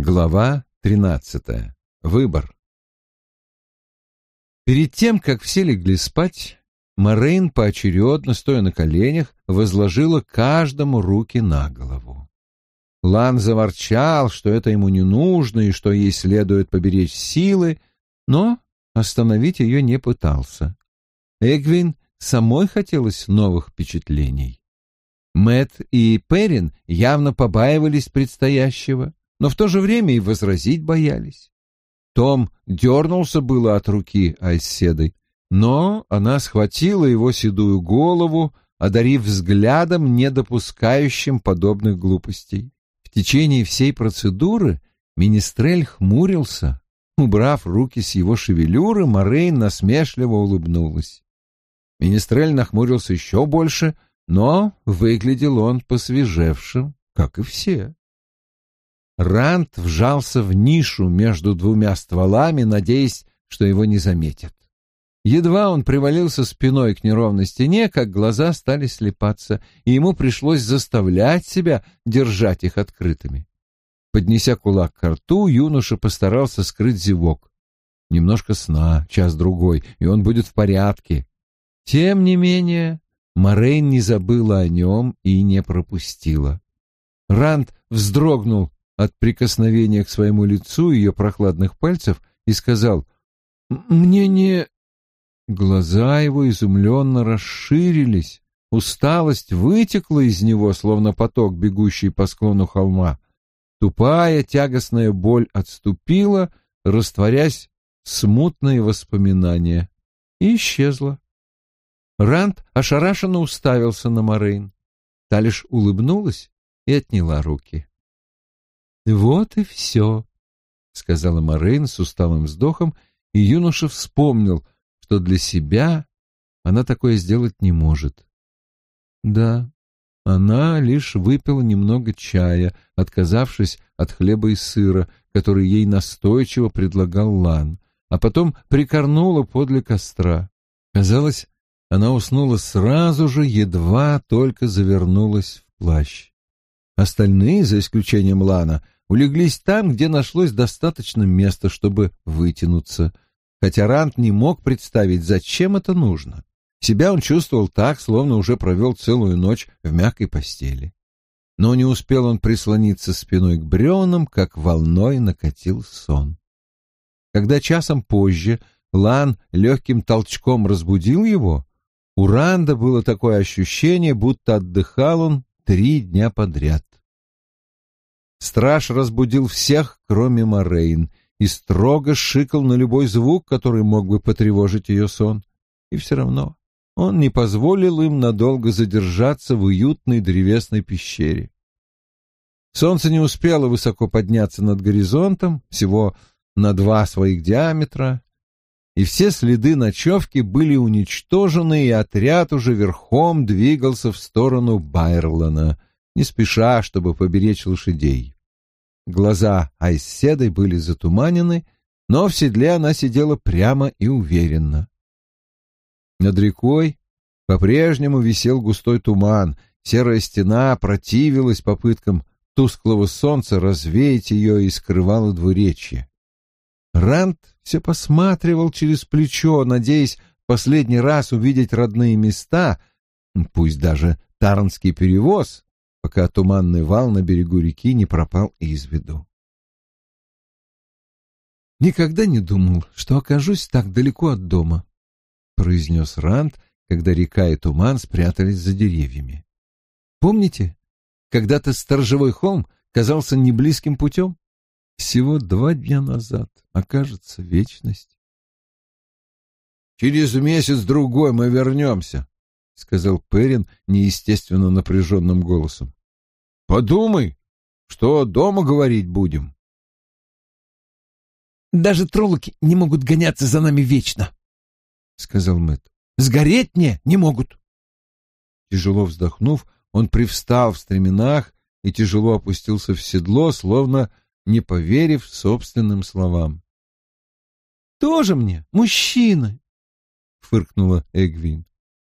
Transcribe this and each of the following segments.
Глава 13. Выбор. Перед тем, как все легли спать, Морейн поочередно, стоя на коленях, возложила каждому руки на голову. Лан заворчал, что это ему не нужно и что ей следует поберечь силы, но остановить ее не пытался. Эгвин самой хотелось новых впечатлений. Мэт и Перин явно побаивались предстоящего но в то же время и возразить боялись. Том дернулся было от руки Айседой, но она схватила его седую голову, одарив взглядом, не допускающим подобных глупостей. В течение всей процедуры Министрель хмурился. Убрав руки с его шевелюры, Морейн насмешливо улыбнулась. Министрель нахмурился еще больше, но выглядел он посвежевшим, как и все. Рант вжался в нишу между двумя стволами, надеясь, что его не заметят. Едва он привалился спиной к неровной стене, как глаза стали слепаться, и ему пришлось заставлять себя держать их открытыми. Поднеся кулак к рту, юноша постарался скрыть зевок. Немножко сна, час-другой, и он будет в порядке. Тем не менее, Морейн не забыла о нем и не пропустила. Ранд вздрогнул от прикосновения к своему лицу ее прохладных пальцев и сказал «Мне не...» Глаза его изумленно расширились, усталость вытекла из него, словно поток, бегущий по склону холма. Тупая тягостная боль отступила, растворясь в смутные воспоминания, и исчезла. Ранд ошарашенно уставился на Морейн. Та лишь улыбнулась и отняла руки. «Вот и все», — сказала Морейн с усталым вздохом, и юноша вспомнил, что для себя она такое сделать не может. Да, она лишь выпила немного чая, отказавшись от хлеба и сыра, который ей настойчиво предлагал Лан, а потом прикорнула подле костра. Казалось, она уснула сразу же, едва только завернулась в плащ. Остальные, за исключением Лана, — улеглись там, где нашлось достаточно места, чтобы вытянуться, хотя Рант не мог представить, зачем это нужно. Себя он чувствовал так, словно уже провел целую ночь в мягкой постели. Но не успел он прислониться спиной к бревнам, как волной накатил сон. Когда часом позже Лан легким толчком разбудил его, у Ранда было такое ощущение, будто отдыхал он три дня подряд. Страж разбудил всех, кроме Морейн, и строго шикал на любой звук, который мог бы потревожить ее сон. И все равно он не позволил им надолго задержаться в уютной древесной пещере. Солнце не успело высоко подняться над горизонтом, всего на два своих диаметра, и все следы ночевки были уничтожены, и отряд уже верхом двигался в сторону Байрлана, не спеша, чтобы поберечь лошадей. Глаза Айседой были затуманены, но в седле она сидела прямо и уверенно. Над рекой по-прежнему висел густой туман, серая стена противилась попыткам тусклого солнца развеять ее и скрывала двуречье. Ранд все посматривал через плечо, надеясь последний раз увидеть родные места, пусть даже Таранский перевоз, пока туманный вал на берегу реки не пропал из виду. «Никогда не думал, что окажусь так далеко от дома», — произнес Ранд, когда река и туман спрятались за деревьями. «Помните, когда-то сторожевой холм казался неблизким путем? Всего два дня назад, окажется вечность». «Через месяц-другой мы вернемся», — сказал Перин неестественно напряженным голосом. — Подумай, что дома говорить будем. — Даже троллоки не могут гоняться за нами вечно, — сказал Мэтт. — Сгореть мне не могут. Тяжело вздохнув, он привстал в стременах и тяжело опустился в седло, словно не поверив собственным словам. — Тоже мне мужчина, — фыркнула Эгвин.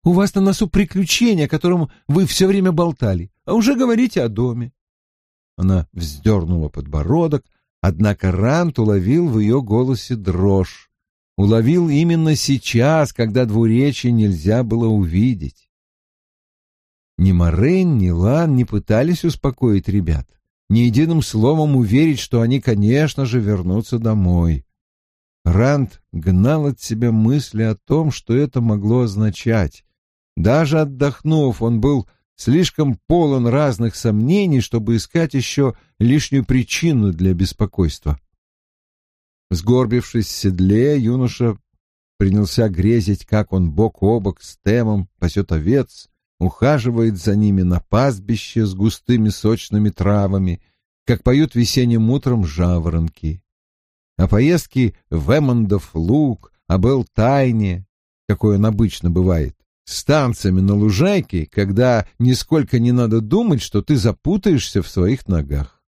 У вас на носу приключение, о котором вы все время болтали, а уже говорите о доме. Она вздернула подбородок, Однако Рант уловил в ее голосе дрожь. Уловил именно сейчас, когда двуречие нельзя было увидеть. Ни Морейн, ни Лан не пытались успокоить ребят, ни единым словом уверить, что они, конечно же, вернутся домой. Ранд гнал от себя мысли о том, что это могло означать. Даже отдохнув, он был слишком полон разных сомнений, чтобы искать еще лишнюю причину для беспокойства. Сгорбившись в седле, юноша принялся грезить, как он бок о бок с Темом пасет овец, ухаживает за ними на пастбище с густыми сочными травами, как поют весенним утром жаворонки. А поездки в Эммондов луг, а был тайне, какой он обычно бывает, с танцами на лужайке, когда нисколько не надо думать, что ты запутаешься в своих ногах.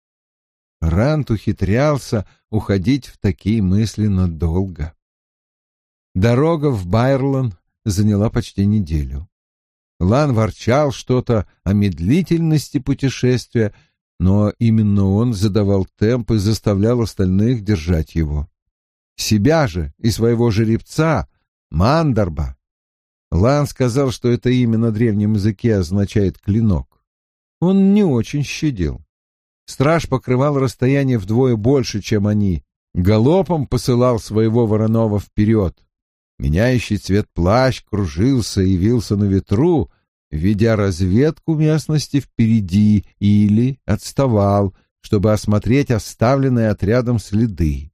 Рант ухитрялся уходить в такие мысли надолго. Дорога в Байрлан заняла почти неделю. Лан ворчал что-то о медлительности путешествия, но именно он задавал темп и заставлял остальных держать его. Себя же и своего жеребца, Мандарба, Лан сказал, что это имя на древнем языке означает «клинок». Он не очень щадил. Страж покрывал расстояние вдвое больше, чем они. Галопом посылал своего вороного вперед. Меняющий цвет плащ кружился и вился на ветру, ведя разведку местности впереди или отставал, чтобы осмотреть оставленные отрядом следы.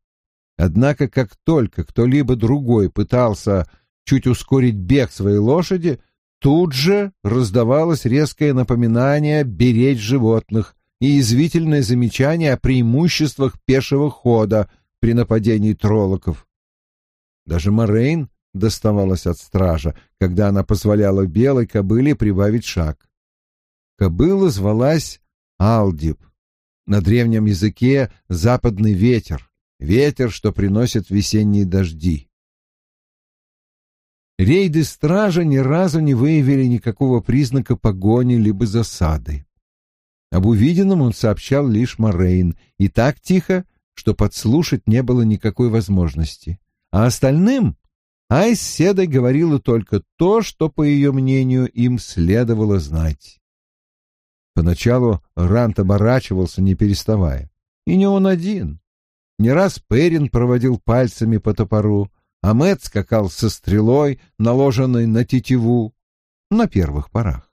Однако, как только кто-либо другой пытался чуть ускорить бег своей лошади, тут же раздавалось резкое напоминание беречь животных и извительное замечание о преимуществах пешего хода при нападении троллоков. Даже Морейн доставалась от стража, когда она позволяла белой кобыле прибавить шаг. Кобыла звалась Алдип. На древнем языке западный ветер, ветер, что приносит весенние дожди. Рейды стража ни разу не выявили никакого признака погони либо засады. Об увиденном он сообщал лишь Морейн, и так тихо, что подслушать не было никакой возможности. А остальным Айс Седой говорила только то, что, по ее мнению, им следовало знать. Поначалу Рант оборачивался, не переставая. И не он один. Не раз Перин проводил пальцами по топору, а Мэтт скакал со стрелой, наложенной на тетиву, на первых порах.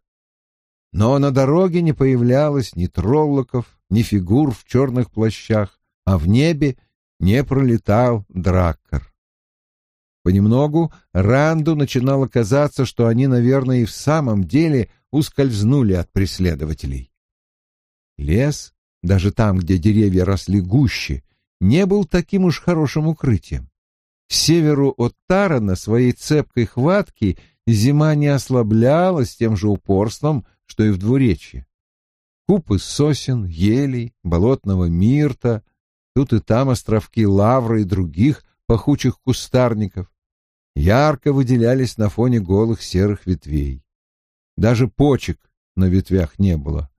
Но на дороге не появлялось ни троллоков, ни фигур в черных плащах, а в небе не пролетал драккар. Понемногу Ранду начинало казаться, что они, наверное, и в самом деле ускользнули от преследователей. Лес, даже там, где деревья росли гуще, не был таким уж хорошим укрытием. Северу от Тарана своей цепкой хватки зима не ослабляла с тем же упорством, что и в двуречье. Купы сосен, елей, болотного мирта, тут и там островки лавры и других пахучих кустарников, ярко выделялись на фоне голых серых ветвей. Даже почек на ветвях не было.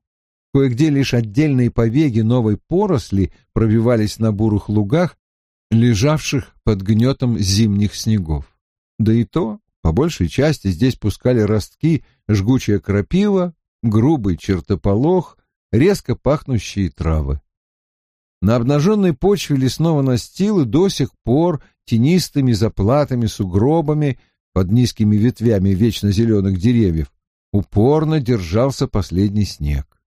Кое-где лишь отдельные побеги новой поросли пробивались на бурых лугах лежавших под гнетом зимних снегов. Да и то, по большей части, здесь пускали ростки жгучая крапива, грубый чертополох, резко пахнущие травы. На обнаженной почве лесного настила до сих пор тенистыми заплатами сугробами под низкими ветвями вечно зеленых деревьев упорно держался последний снег.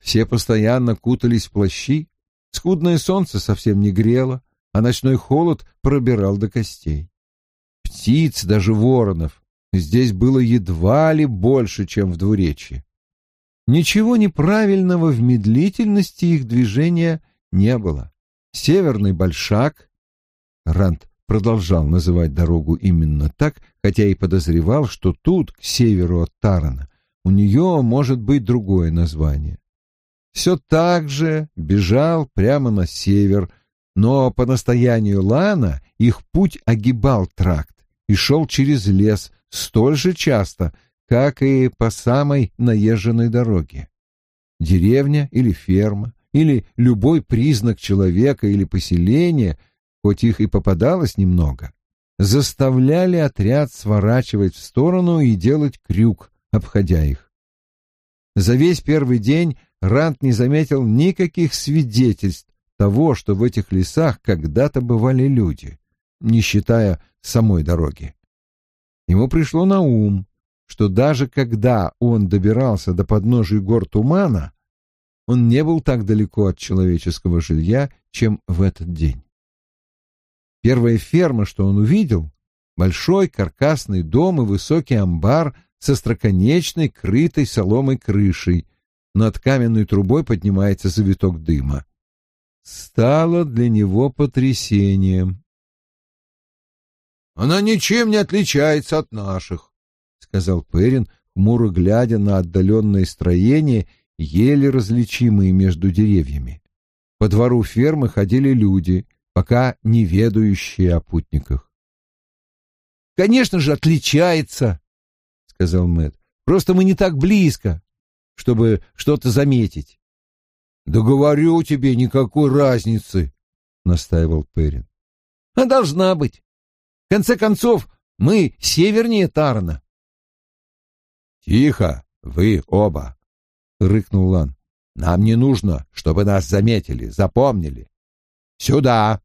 Все постоянно кутались в плащи, скудное солнце совсем не грело, а ночной холод пробирал до костей. Птиц, даже воронов, здесь было едва ли больше, чем в двуречье. Ничего неправильного в медлительности их движения не было. Северный большак, Рант продолжал называть дорогу именно так, хотя и подозревал, что тут, к северу от Тарана, у нее может быть другое название. Все так же бежал прямо на север, но по настоянию Лана их путь огибал тракт и шел через лес столь же часто, как и по самой наезженной дороге. Деревня или ферма, или любой признак человека или поселения, хоть их и попадалось немного, заставляли отряд сворачивать в сторону и делать крюк, обходя их. За весь первый день Рант не заметил никаких свидетельств того, что в этих лесах когда-то бывали люди, не считая самой дороги. Ему пришло на ум, что даже когда он добирался до подножия гор тумана, он не был так далеко от человеческого жилья, чем в этот день. Первая ферма, что он увидел, большой каркасный дом и высокий амбар со строконечной, крытой соломой крышей, над каменной трубой поднимается завиток дыма. Стало для него потрясением. «Она ничем не отличается от наших», — сказал Перин, хмуро глядя на отдаленное строение, еле различимые между деревьями. По двору фермы ходили люди, пока не ведающие о путниках. «Конечно же, отличается», — сказал Мэт. «Просто мы не так близко, чтобы что-то заметить». «Да говорю тебе, никакой разницы», — настаивал Перин. «А должна быть. В конце концов, мы севернее Тарна». «Тихо, вы оба!» — рыкнул Лан. «Нам не нужно, чтобы нас заметили, запомнили. Сюда!»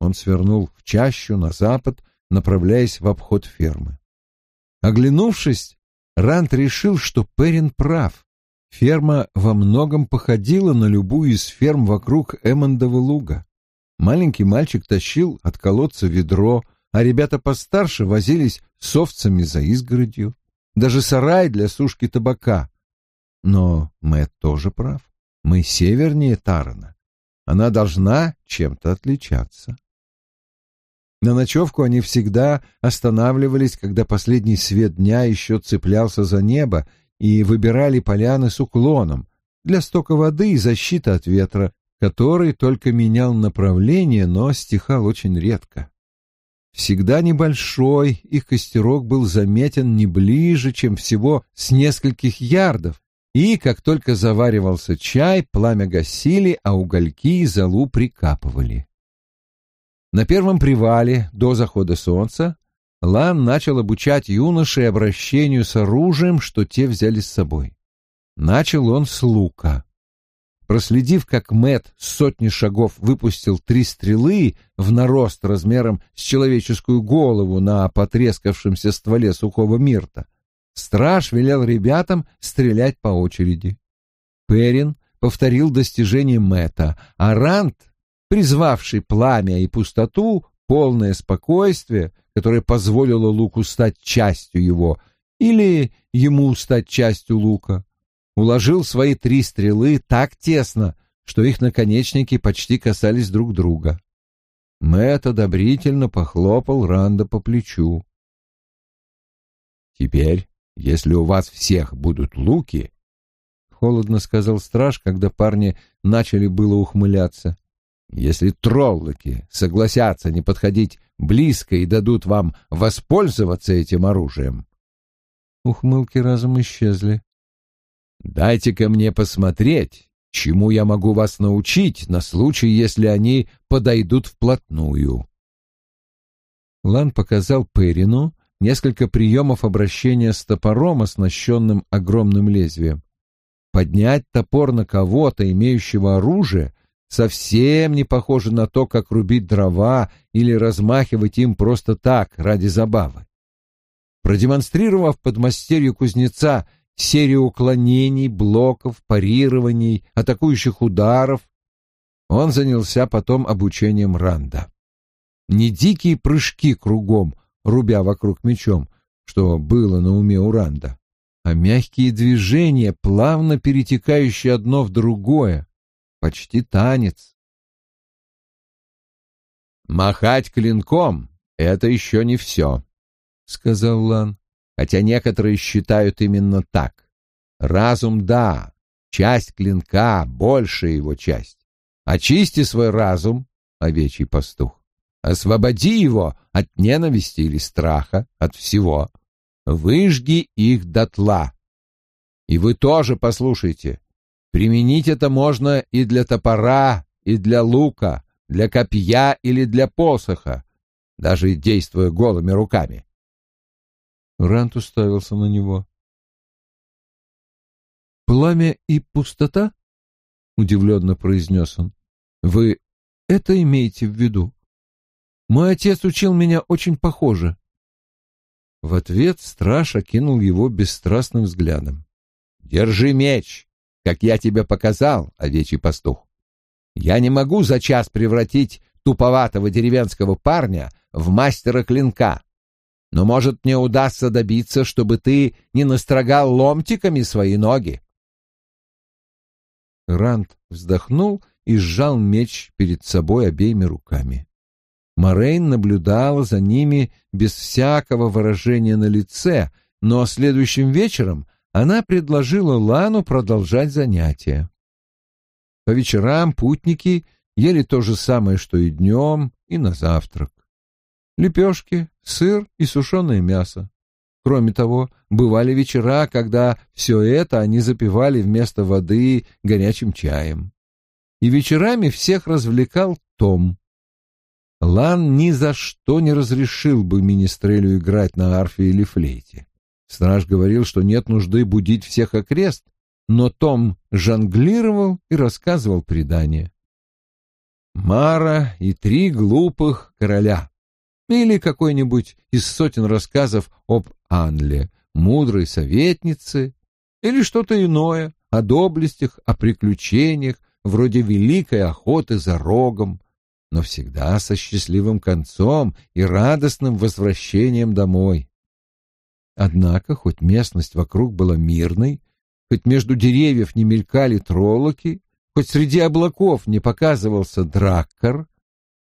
Он свернул в чащу на запад, направляясь в обход фермы. Оглянувшись, Рант решил, что Перин прав. Ферма во многом походила на любую из ферм вокруг Эммондова луга. Маленький мальчик тащил от колодца ведро, а ребята постарше возились с овцами за изгородью. Даже сарай для сушки табака. Но Мэтт тоже прав. Мы севернее Тарана. Она должна чем-то отличаться. На ночевку они всегда останавливались, когда последний свет дня еще цеплялся за небо, и выбирали поляны с уклоном для стока воды и защиты от ветра, который только менял направление, но стихал очень редко. Всегда небольшой, их костерок был заметен не ближе, чем всего с нескольких ярдов, и, как только заваривался чай, пламя гасили, а угольки и золу прикапывали. На первом привале, до захода солнца, Лан начал обучать юношей обращению с оружием, что те взяли с собой. Начал он с лука. Проследив, как Мэт сотни шагов выпустил три стрелы в нарост размером с человеческую голову на потрескавшемся стволе сухого мирта, страж велел ребятам стрелять по очереди. Перин повторил достижение Мэта, а Рант, призвавший пламя и пустоту, полное спокойствие, которое позволило Луку стать частью его, или ему стать частью Лука, уложил свои три стрелы так тесно, что их наконечники почти касались друг друга. Мэтт одобрительно похлопал Ранда по плечу. «Теперь, если у вас всех будут луки...» — холодно сказал страж, когда парни начали было ухмыляться. «Если троллоки согласятся не подходить близко и дадут вам воспользоваться этим оружием...» Ухмылки разом исчезли. Дайте-ка мне посмотреть, чему я могу вас научить на случай, если они подойдут вплотную. Лан показал Перину несколько приемов обращения с топором, оснащенным огромным лезвием. Поднять топор на кого-то, имеющего оружие, совсем не похоже на то, как рубить дрова или размахивать им просто так, ради забавы. Продемонстрировав подмастерью кузнеца серию уклонений, блоков, парирований, атакующих ударов. Он занялся потом обучением Ранда. Не дикие прыжки кругом, рубя вокруг мечом, что было на уме у Ранда, а мягкие движения, плавно перетекающие одно в другое, почти танец. «Махать клинком — это еще не все», — сказал Лан хотя некоторые считают именно так. Разум — да, часть клинка — большая его часть. Очисти свой разум, овечий пастух. Освободи его от ненависти или страха, от всего. Выжги их дотла. И вы тоже послушайте. Применить это можно и для топора, и для лука, для копья или для посоха, даже действуя голыми руками. Рант уставился на него. «Пламя и пустота?» — удивленно произнес он. «Вы это имеете в виду? Мой отец учил меня очень похоже». В ответ страж окинул его бесстрастным взглядом. «Держи меч, как я тебе показал, овечий пастух. Я не могу за час превратить туповатого деревенского парня в мастера клинка. Но, может, мне удастся добиться, чтобы ты не настрогал ломтиками свои ноги. Ранд вздохнул и сжал меч перед собой обеими руками. Морейн наблюдала за ними без всякого выражения на лице, но следующим вечером она предложила Лану продолжать занятия. По вечерам путники ели то же самое, что и днем, и на завтрак. Лепешки, сыр и сушеное мясо. Кроме того, бывали вечера, когда все это они запивали вместо воды горячим чаем. И вечерами всех развлекал Том. Лан ни за что не разрешил бы министрелю играть на арфе или флейте. Страж говорил, что нет нужды будить всех окрест, но Том жонглировал и рассказывал предания. Мара и три глупых короля. Или какой-нибудь из сотен рассказов об Анле, мудрой советнице, или что-то иное, о доблестях, о приключениях, вроде великой охоты за рогом, но всегда со счастливым концом и радостным возвращением домой. Однако, хоть местность вокруг была мирной, хоть между деревьев не мелькали троллоки, хоть среди облаков не показывался драккар,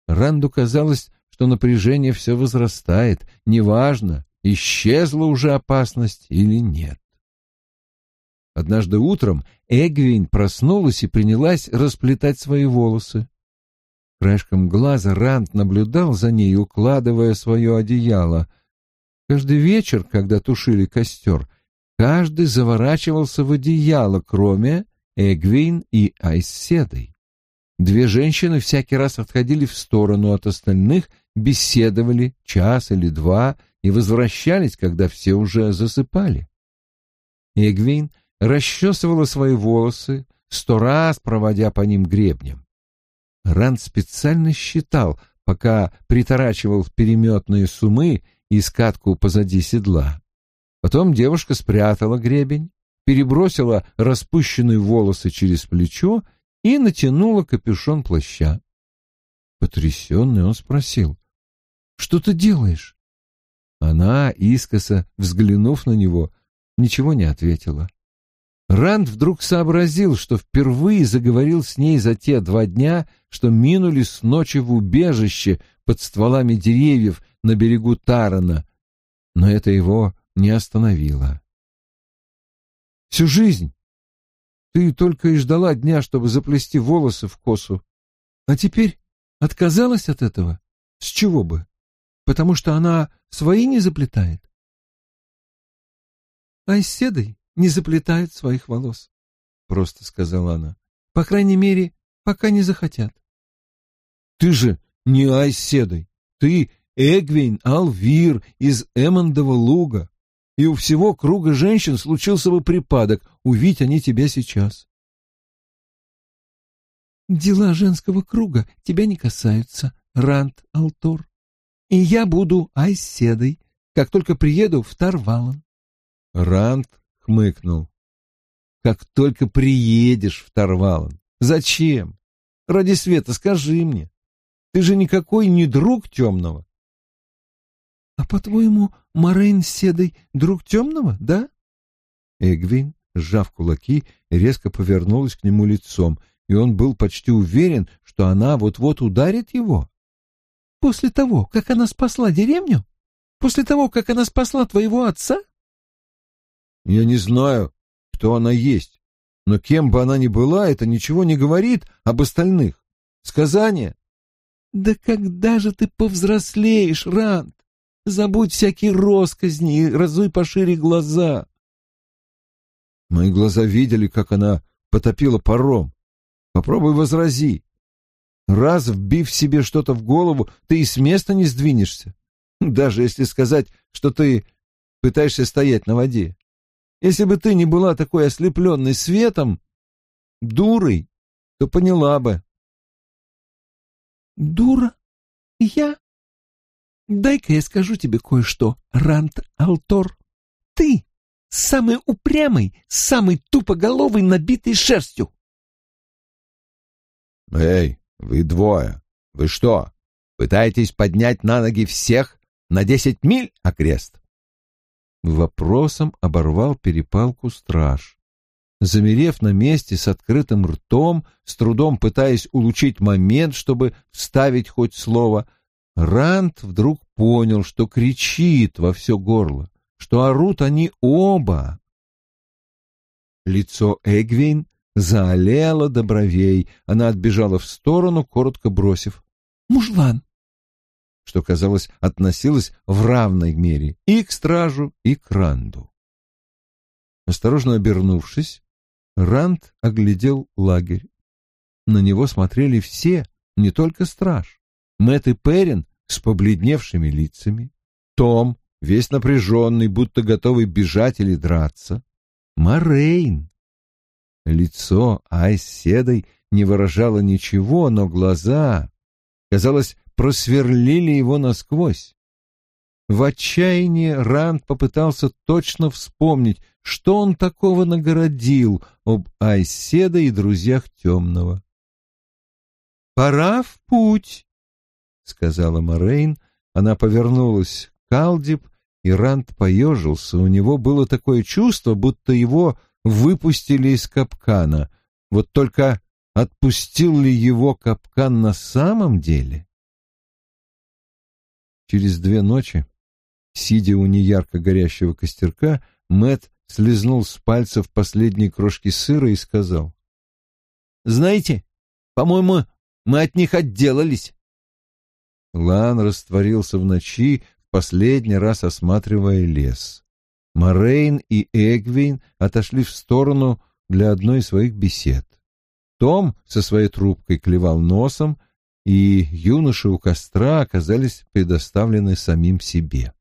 Ранду казалось, что напряжение все возрастает, неважно, исчезла уже опасность или нет. Однажды утром Эгвин проснулась и принялась расплетать свои волосы. Краешком глаза Ранд наблюдал за ней, укладывая свое одеяло. Каждый вечер, когда тушили костер, каждый заворачивался в одеяло, кроме Эгвин и Айседой. Две женщины всякий раз отходили в сторону от остальных, беседовали час или два и возвращались, когда все уже засыпали. Эгвин расчесывала свои волосы, сто раз проводя по ним гребнем. Ранд специально считал, пока приторачивал переметные сумы и скатку позади седла. Потом девушка спрятала гребень, перебросила распущенные волосы через плечо и натянула капюшон плаща. Потрясенный он спросил, «Что ты делаешь?» Она, искоса взглянув на него, ничего не ответила. Ранд вдруг сообразил, что впервые заговорил с ней за те два дня, что минули с ночи в убежище под стволами деревьев на берегу Тарана, но это его не остановило. Всю жизнь ты только и ждала дня, чтобы заплести волосы в косу. А теперь отказалась от этого? С чего бы? Потому что она свои не заплетает? А с не заплетают своих волос, — просто сказала она. По крайней мере, пока не захотят. Ты же не Айседой, ты Эгвин Алвир из Эммондова луга и у всего круга женщин случился бы припадок, увидеть они тебя сейчас. Дела женского круга тебя не касаются, Рант Алтор. И я буду Айседой, как только приеду в Тарвалан. Рант хмыкнул. Как только приедешь в Тарвалан. Зачем? Ради света скажи мне. Ты же никакой не друг темного. А по-твоему, Морейн Седой друг темного, да? Эгвин, сжав кулаки, резко повернулась к нему лицом, и он был почти уверен, что она вот-вот ударит его. После того, как она спасла деревню? После того, как она спасла твоего отца? Я не знаю, кто она есть, но кем бы она ни была, это ничего не говорит об остальных. Сказание. Да когда же ты повзрослеешь, Ранд? Забудь всякие росказни и разуй пошире глаза. Мои глаза видели, как она потопило паром. Попробуй возрази. Раз вбив себе что-то в голову, ты и с места не сдвинешься. Даже если сказать, что ты пытаешься стоять на воде. Если бы ты не была такой ослепленной светом, дурой, то поняла бы. Дура? Я? Дай-ка я скажу тебе кое-что, Рант Алтор. Ты самый упрямый, самый тупоголовый, набитый шерстью. Эй, вы двое, вы что, пытаетесь поднять на ноги всех на десять миль окрест? Вопросом оборвал перепалку страж. Замерев на месте с открытым ртом, с трудом пытаясь улучшить момент, чтобы вставить хоть слово, Ранд вдруг понял, что кричит во все горло, что орут они оба. Лицо Эгвин заолело до бровей, она отбежала в сторону, коротко бросив «Мужлан!» Что, казалось, относилось в равной мере и к стражу, и к Ранду. Осторожно обернувшись, Ранд оглядел лагерь. На него смотрели все, не только страж. Мэтт и Перин с побледневшими лицами, Том, весь напряженный, будто готовый бежать или драться, Морейн. Лицо Айс не выражало ничего, но глаза, казалось, просверлили его насквозь. В отчаянии Ранд попытался точно вспомнить, что он такого нагородил об Айседа и друзьях Темного. «Пора в путь», — сказала Морейн. Она повернулась к Алдип, и Ранд поежился. У него было такое чувство, будто его выпустили из капкана. Вот только отпустил ли его капкан на самом деле? Через две ночи, сидя у неярко горящего костерка, Мэт слезнул с пальцев последние крошки сыра и сказал. «Знаете, по-моему, мы от них отделались». Лан растворился в ночи, в последний раз осматривая лес. Морейн и Эгвин отошли в сторону для одной из своих бесед. Том со своей трубкой клевал носом, и юноши у костра оказались предоставлены самим себе.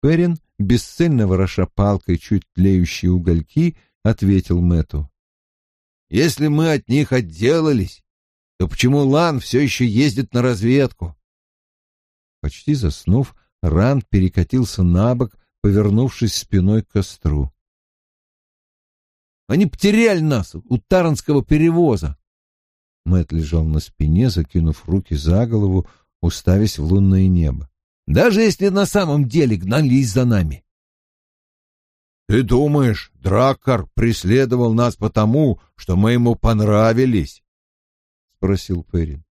Перин, бесцельно вороша палкой чуть тлеющие угольки, ответил Мэту. «Если мы от них отделались, то почему Лан все еще ездит на разведку?» Почти заснув, Ранд перекатился на бок, повернувшись спиной к костру. «Они потеряли нас у Таранского перевоза!» Мэт лежал на спине, закинув руки за голову, уставясь в лунное небо. «Даже если на самом деле гнались за нами!» «Ты думаешь, Драккар преследовал нас потому, что мы ему понравились?» — спросил Перин.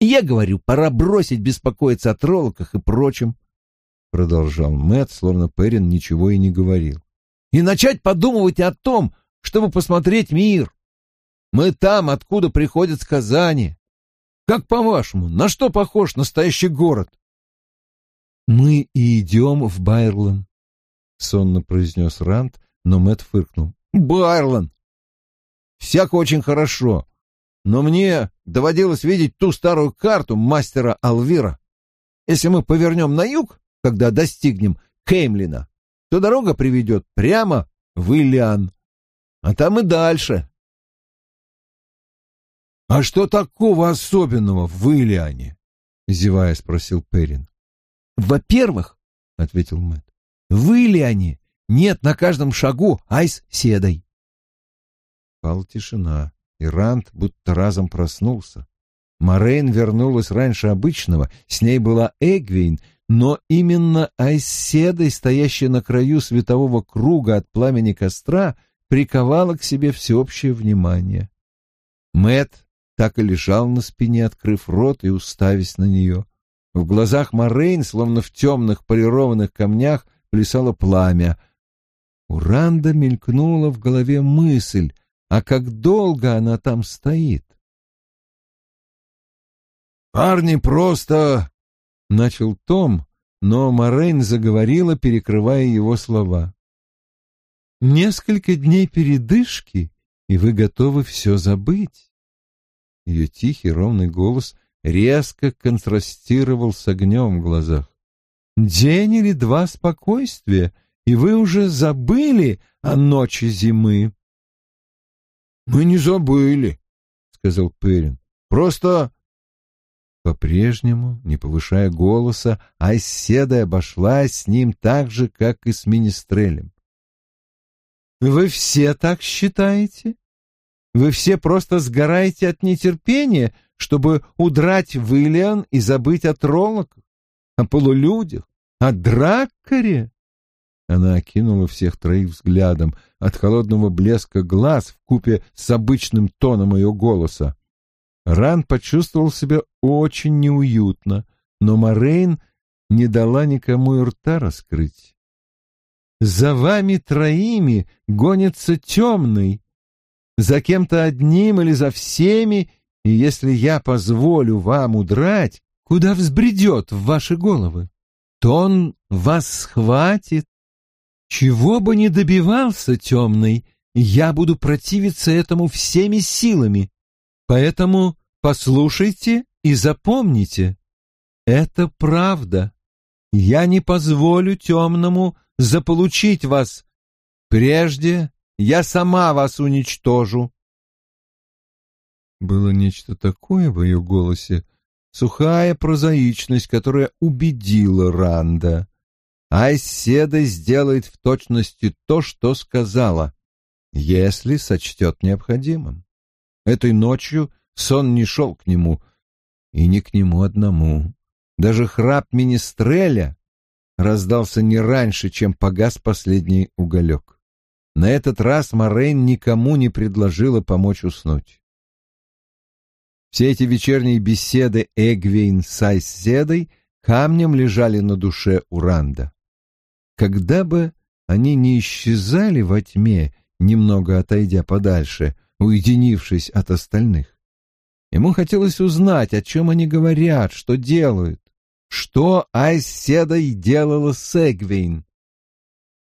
«Я говорю, пора бросить беспокоиться о троллоках и прочем», — продолжал Мэт, словно Перин ничего и не говорил. «И начать подумывать о том, чтобы посмотреть мир. Мы там, откуда приходят сказания. Как по-вашему, на что похож настоящий город? Мы и идем в Байрлан, сонно произнес Ранд, но Мэт фыркнул. Байрлан! Всяко очень хорошо, но мне доводилось видеть ту старую карту мастера Алвира. Если мы повернем на юг, когда достигнем Кеймлина, то дорога приведет прямо в Ильян, а там и дальше, «А что такого особенного в Ильяне?» — зевая спросил Перин. «Во-первых, — ответил Мэтт, — в Ильяне нет на каждом шагу айс седой». Пала тишина, и Рант будто разом проснулся. Морейн вернулась раньше обычного, с ней была Эгвейн, но именно Айседой, стоящая на краю светового круга от пламени костра, приковала к себе всеобщее внимание. Мэт так и лежал на спине, открыв рот и уставясь на нее. В глазах Морейн, словно в темных полированных камнях, плясало пламя. У Ранда мелькнула в голове мысль, а как долго она там стоит? «Парни просто...» — начал Том, но Морейн заговорила, перекрывая его слова. «Несколько дней передышки, и вы готовы все забыть. Ее тихий ровный голос резко контрастировал с огнем в глазах. День или два спокойствия, и вы уже забыли о ночи зимы. — Мы не забыли, — сказал Перин. — Просто... По-прежнему, не повышая голоса, Айседа обошлась с ним так же, как и с Министрелем. «Вы все так считаете? Вы все просто сгораете от нетерпения, чтобы удрать в Ильян и забыть о троллоках, о полулюдях, о драккаре?» Она окинула всех троих взглядом от холодного блеска глаз в купе с обычным тоном ее голоса. Ран почувствовал себя очень неуютно, но Морейн не дала никому и рта раскрыть. «За вами троими гонится темный, за кем-то одним или за всеми, и если я позволю вам удрать, куда взбредет в ваши головы, то он вас схватит. Чего бы ни добивался темный, я буду противиться этому всеми силами, Поэтому послушайте и запомните. Это правда. Я не позволю темному заполучить вас. Прежде я сама вас уничтожу. Было нечто такое в ее голосе, сухая прозаичность, которая убедила Ранда. Айседа сделает в точности то, что сказала, если сочтет необходимым. Этой ночью сон не шел к нему, и не к нему одному. Даже храп Министреля раздался не раньше, чем погас последний уголек. На этот раз Морейн никому не предложила помочь уснуть. Все эти вечерние беседы Эгвейн с Айседой камнем лежали на душе Уранда. Когда бы они не исчезали во тьме, немного отойдя подальше — уединившись от остальных. Ему хотелось узнать, о чем они говорят, что делают, что Айседой делала с Эгвейн.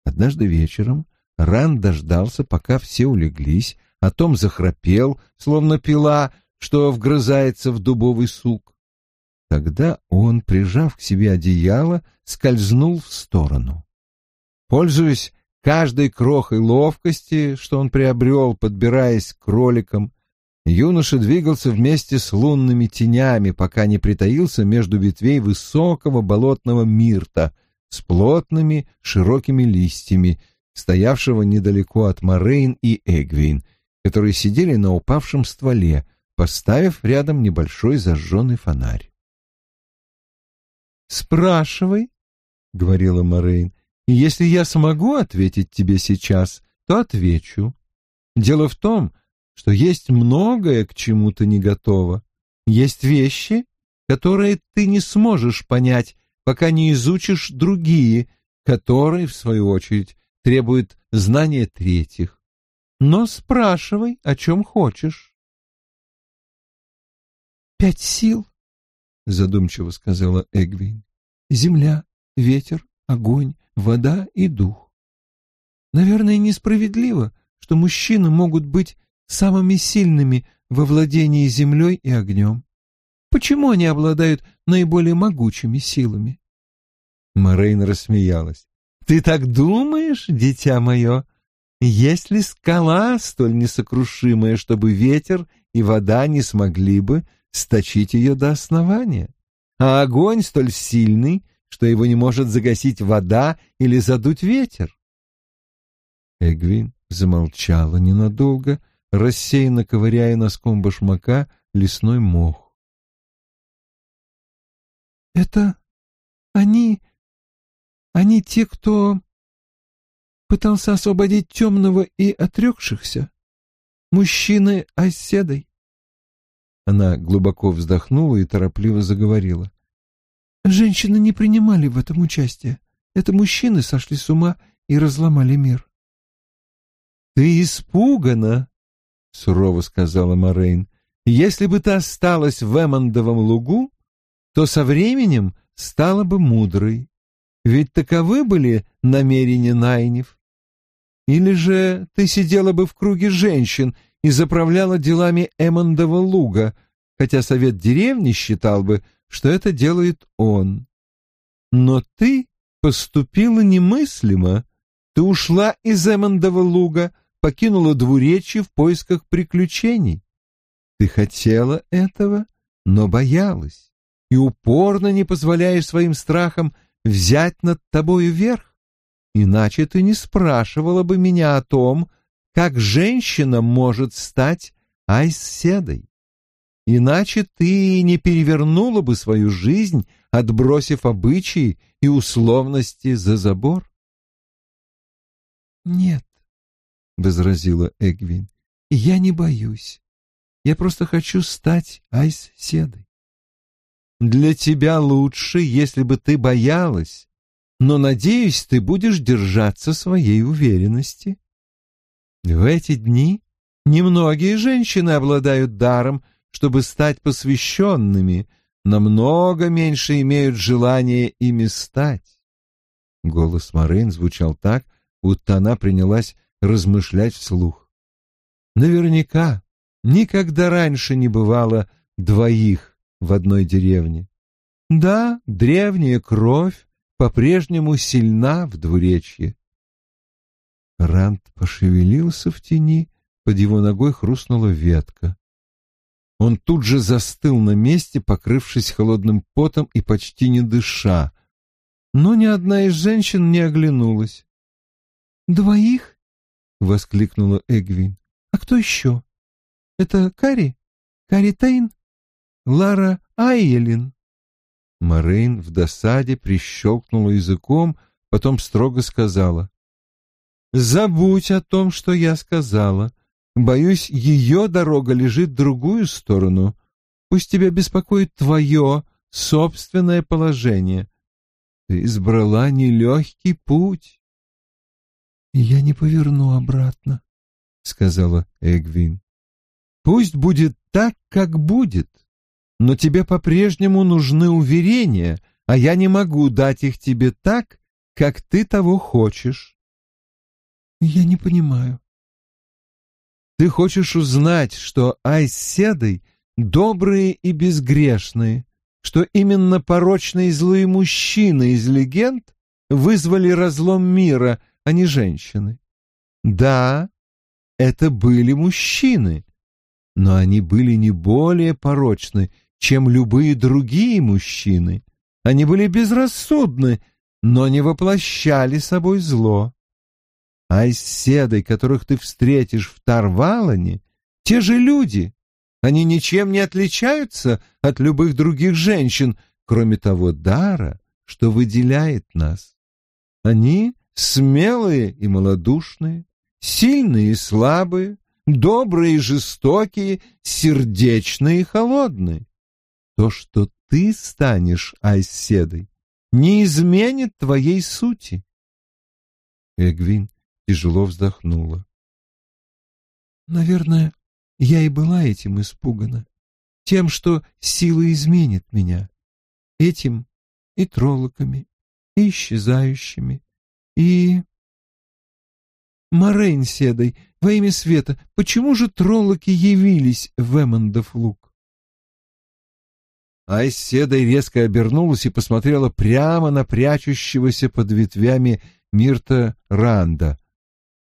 Однажды вечером Ран дождался, пока все улеглись, а Том захрапел, словно пила, что вгрызается в дубовый сук. Тогда он, прижав к себе одеяло, скользнул в сторону. Пользуясь Каждой крохой ловкости, что он приобрел, подбираясь к кроликам, юноша двигался вместе с лунными тенями, пока не притаился между ветвей высокого болотного мирта с плотными широкими листьями, стоявшего недалеко от Морейн и Эгвин, которые сидели на упавшем стволе, поставив рядом небольшой зажженный фонарь. «Спрашивай», — говорила Морейн, и если я смогу ответить тебе сейчас, то отвечу. Дело в том, что есть многое, к чему ты не готова. Есть вещи, которые ты не сможешь понять, пока не изучишь другие, которые, в свою очередь, требуют знания третьих. Но спрашивай, о чем хочешь. «Пять сил», — задумчиво сказала Эгвин. «Земля, ветер, огонь, вода и дух. Наверное, несправедливо, что мужчины могут быть самыми сильными во владении землей и огнем. Почему они обладают наиболее могучими силами? Морейн рассмеялась. «Ты так думаешь, дитя мое? Есть ли скала столь несокрушимая, чтобы ветер и вода не смогли бы сточить ее до основания? А огонь столь сильный, что его не может загасить вода или задуть ветер. Эгвин замолчала ненадолго, рассеянно ковыряя носком башмака лесной мох. «Это они... они те, кто пытался освободить темного и отрекшихся? Мужчины оседой?» Она глубоко вздохнула и торопливо заговорила. Женщины не принимали в этом участие. Это мужчины сошли с ума и разломали мир. «Ты испугана», — сурово сказала Морейн. «Если бы ты осталась в Эммондовом лугу, то со временем стала бы мудрой. Ведь таковы были намерения Найнев. Или же ты сидела бы в круге женщин и заправляла делами Эммондова луга, хотя совет деревни считал бы, что это делает он. Но ты поступила немыслимо. Ты ушла из Эммондова луга, покинула двуречье в поисках приключений. Ты хотела этого, но боялась, и упорно не позволяешь своим страхам взять над тобою верх. Иначе ты не спрашивала бы меня о том, как женщина может стать айседой. Иначе ты не перевернула бы свою жизнь, отбросив обычаи и условности за забор. «Нет», — возразила Эгвин, — «я не боюсь. Я просто хочу стать айс-седой». «Для тебя лучше, если бы ты боялась, но, надеюсь, ты будешь держаться своей уверенности. В эти дни немногие женщины обладают даром, чтобы стать посвященными, намного меньше имеют желание ими стать. Голос Марин звучал так, будто она принялась размышлять вслух. Наверняка никогда раньше не бывало двоих в одной деревне. Да, древняя кровь по-прежнему сильна в двуречье. Ранд пошевелился в тени, под его ногой хрустнула ветка. Он тут же застыл на месте, покрывшись холодным потом и почти не дыша. Но ни одна из женщин не оглянулась. «Двоих?» — воскликнула Эгвин. «А кто еще? Это Кари? Кари Тейн? Лара Айелин?» Морейн в досаде прищелкнула языком, потом строго сказала. «Забудь о том, что я сказала. Боюсь, ее дорога лежит в другую сторону. Пусть тебя беспокоит твое собственное положение. Ты избрала нелегкий путь. — Я не поверну обратно, — сказала Эгвин. — Пусть будет так, как будет, но тебе по-прежнему нужны уверения, а я не могу дать их тебе так, как ты того хочешь. — Я не понимаю. Ты хочешь узнать, что айседой добрые и безгрешные, что именно порочные и злые мужчины из легенд вызвали разлом мира, а не женщины. Да, это были мужчины, но они были не более порочны, чем любые другие мужчины. Они были безрассудны, но не воплощали собой зло а из седой, которых ты встретишь в Тарвалане, те же люди. Они ничем не отличаются от любых других женщин, кроме того дара, что выделяет нас. Они смелые и малодушные, сильные и слабые, добрые и жестокие, сердечные и холодные. То, что ты станешь Айседой, не изменит твоей сути. Эгвин тяжело вздохнула. Наверное, я и была этим испугана. Тем, что сила изменит меня. Этим и троллоками, и исчезающими, и... Морейн седой, во имя света, почему же троллоки явились в Эммондов луг? Айс седой резко обернулась и посмотрела прямо на прячущегося под ветвями Мирта Ранда.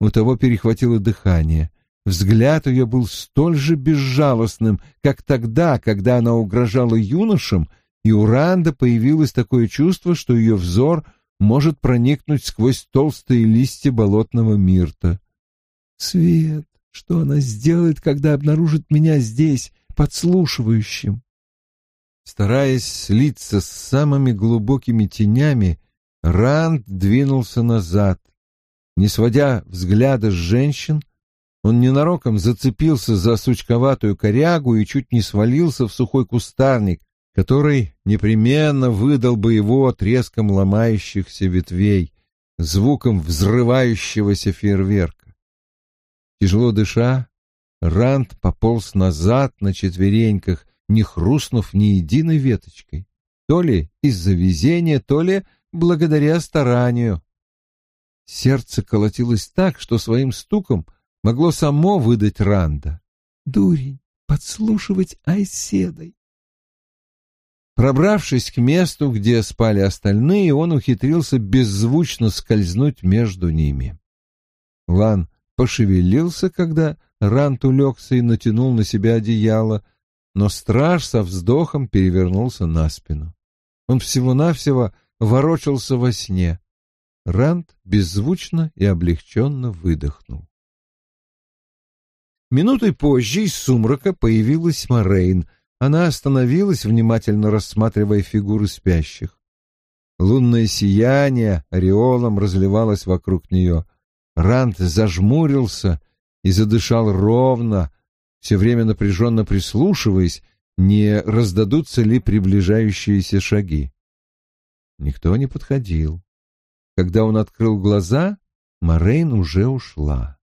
У того перехватило дыхание. Взгляд ее был столь же безжалостным, как тогда, когда она угрожала юношам, и у Ранда появилось такое чувство, что ее взор может проникнуть сквозь толстые листья болотного мирта. «Свет, что она сделает, когда обнаружит меня здесь, подслушивающим?» Стараясь слиться с самыми глубокими тенями, Ранд двинулся назад. Не сводя взгляда с женщин, он ненароком зацепился за сучковатую корягу и чуть не свалился в сухой кустарник, который непременно выдал бы его треском ломающихся ветвей, звуком взрывающегося фейерверка. Тяжело дыша, Ранд пополз назад на четвереньках, не хрустнув ни единой веточкой, то ли из-за везения, то ли благодаря старанию. Сердце колотилось так, что своим стуком могло само выдать Ранда. Дурень, подслушивать Айседой. Пробравшись к месту, где спали остальные, он ухитрился беззвучно скользнуть между ними. Лан пошевелился, когда Рант улегся и натянул на себя одеяло, но страж со вздохом перевернулся на спину. Он всего-навсего ворочался во сне. Рант беззвучно и облегченно выдохнул. Минутой позже из сумрака появилась Морейн. Она остановилась, внимательно рассматривая фигуры спящих. Лунное сияние ореолом разливалось вокруг нее. Рант зажмурился и задышал ровно, все время напряженно прислушиваясь, не раздадутся ли приближающиеся шаги. Никто не подходил. Когда он открыл глаза, Морейн уже ушла.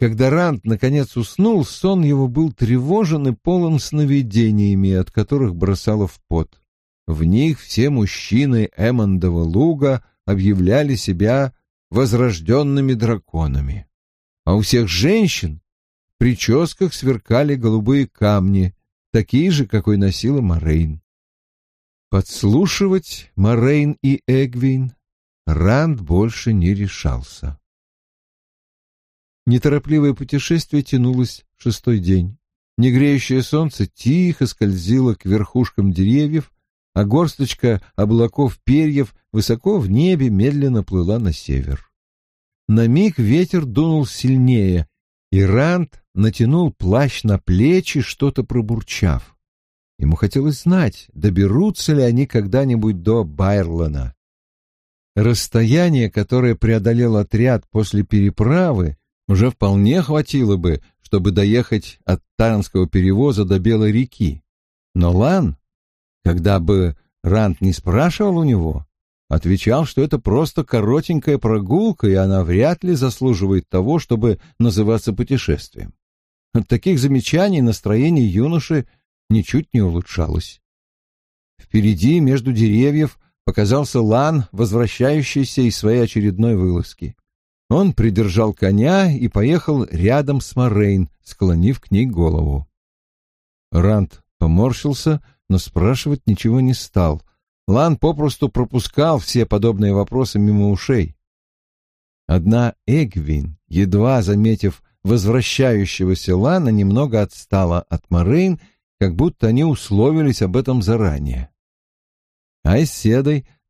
Когда Рант наконец уснул, сон его был тревожен и полон сновидениями, от которых бросало в пот. В них все мужчины Эммондова луга объявляли себя возрожденными драконами. А у всех женщин прическах сверкали голубые камни, такие же, какой носила Морейн. Подслушивать Морейн и Эгвин Ранд больше не решался. Неторопливое путешествие тянулось шестой день. Негреющее солнце тихо скользило к верхушкам деревьев, а горсточка облаков перьев высоко в небе медленно плыла на север. На миг ветер дунул сильнее, и Ранд натянул плащ на плечи, что-то пробурчав. Ему хотелось знать, доберутся ли они когда-нибудь до Байрлана. Расстояние, которое преодолел отряд после переправы, уже вполне хватило бы, чтобы доехать от Таранского перевоза до Белой реки. Но Лан, когда бы Рант не спрашивал у него, отвечал, что это просто коротенькая прогулка, и она вряд ли заслуживает того, чтобы называться путешествием. От таких замечаний настроение юноши ничуть не улучшалось. Впереди, между деревьев, показался Лан, возвращающийся из своей очередной вылазки. Он придержал коня и поехал рядом с Морейн, склонив к ней голову. Ранд поморщился, но спрашивать ничего не стал. Лан попросту пропускал все подобные вопросы мимо ушей. Одна Эгвин, едва заметив возвращающегося Лана, немного отстала от Морейн, как будто они условились об этом заранее. А с